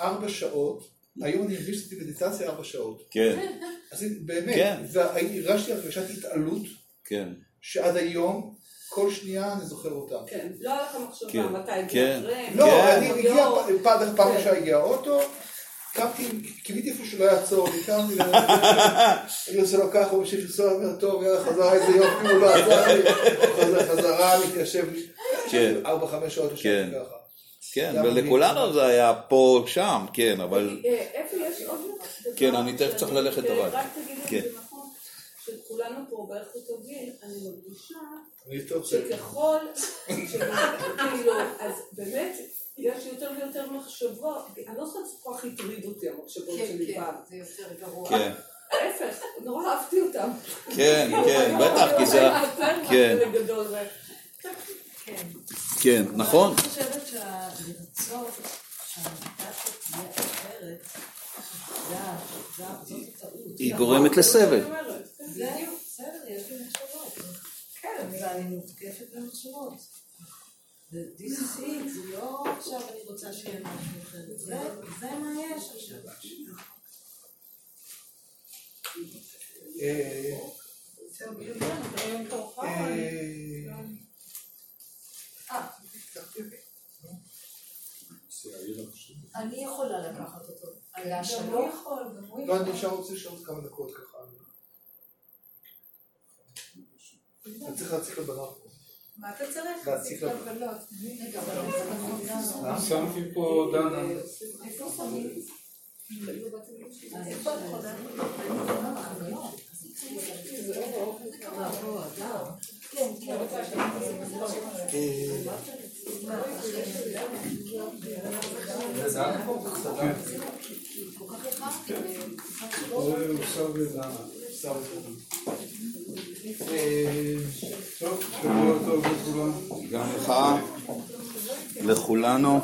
ארבע שעות, היום אני מבין שעשיתי מדיטציה ארבע שעות. כן, אז באמת, כן. והרגשתי הרגשת התעלות, כן. שעד היום, כל שנייה אני זוכר אותה. כן, לא היה לך מחשבה כן, מתי כן. הגיע אחרי. לא, כן. אני מגיע, פעם- כן. ראשונה הגיע האוטו, קמתי, קיוויתי איפה שלא יעצור, לי, קמתי, אני עושה לו ככה, הוא ממשיך לנסוע, אומר, טוב, יאללה, חזרה איזה יופי, הוא לא עצר לי, חזר חזרה, מתיישב לי, כן. ארבע, חמש שעות ישבתי כן. ככה. כן, ולכולנו זה היה פה, שם, כן, אבל... אה, אפי, יש עוד דבר. כן, אני תכף צריך ללכת, אה, אבל. רק תגידי כן. אם זה נכון, שכולנו פה בערך אותו גיל, אני מרגישה שככל, <laughs> כאילו, אז באמת, יש יותר ויותר מחשבות, אני לא זוכרת שזה כל כך הטריד אותי המחשבות כן, שלי כן, פעם. זה יותר גרוע. כן, ההפך, נורא אהבתי אותם. כן, כן, בטח, כי זה... כן. ו- כן. כן, נכון. אני חושבת שהלרצות שהמדיטציה תהיה אחרת, זה זה זאת הטעות. היא גורמת לסבל. אני כן. זה בסדר, יש לי מחשבות. כן, ואני מותקפת במחשבות. ו-this is it, זה לא עכשיו אני רוצה שיהיה משהו אחר. זה זה מה יש עכשיו. אני יכולה לקחת אותו. גם הוא לא, יכול. אני עכשיו רוצה לשאול עוד כמה דקות ככה. אני צריך להציג לבנות פה. מה אתה צריך? להציג להציג לה- לבלות. נכון. אה? שמתי פה דנה. כן, כן. כל כך הכרתי. זה עכשיו דנה. אה, גם לך, לכולנו.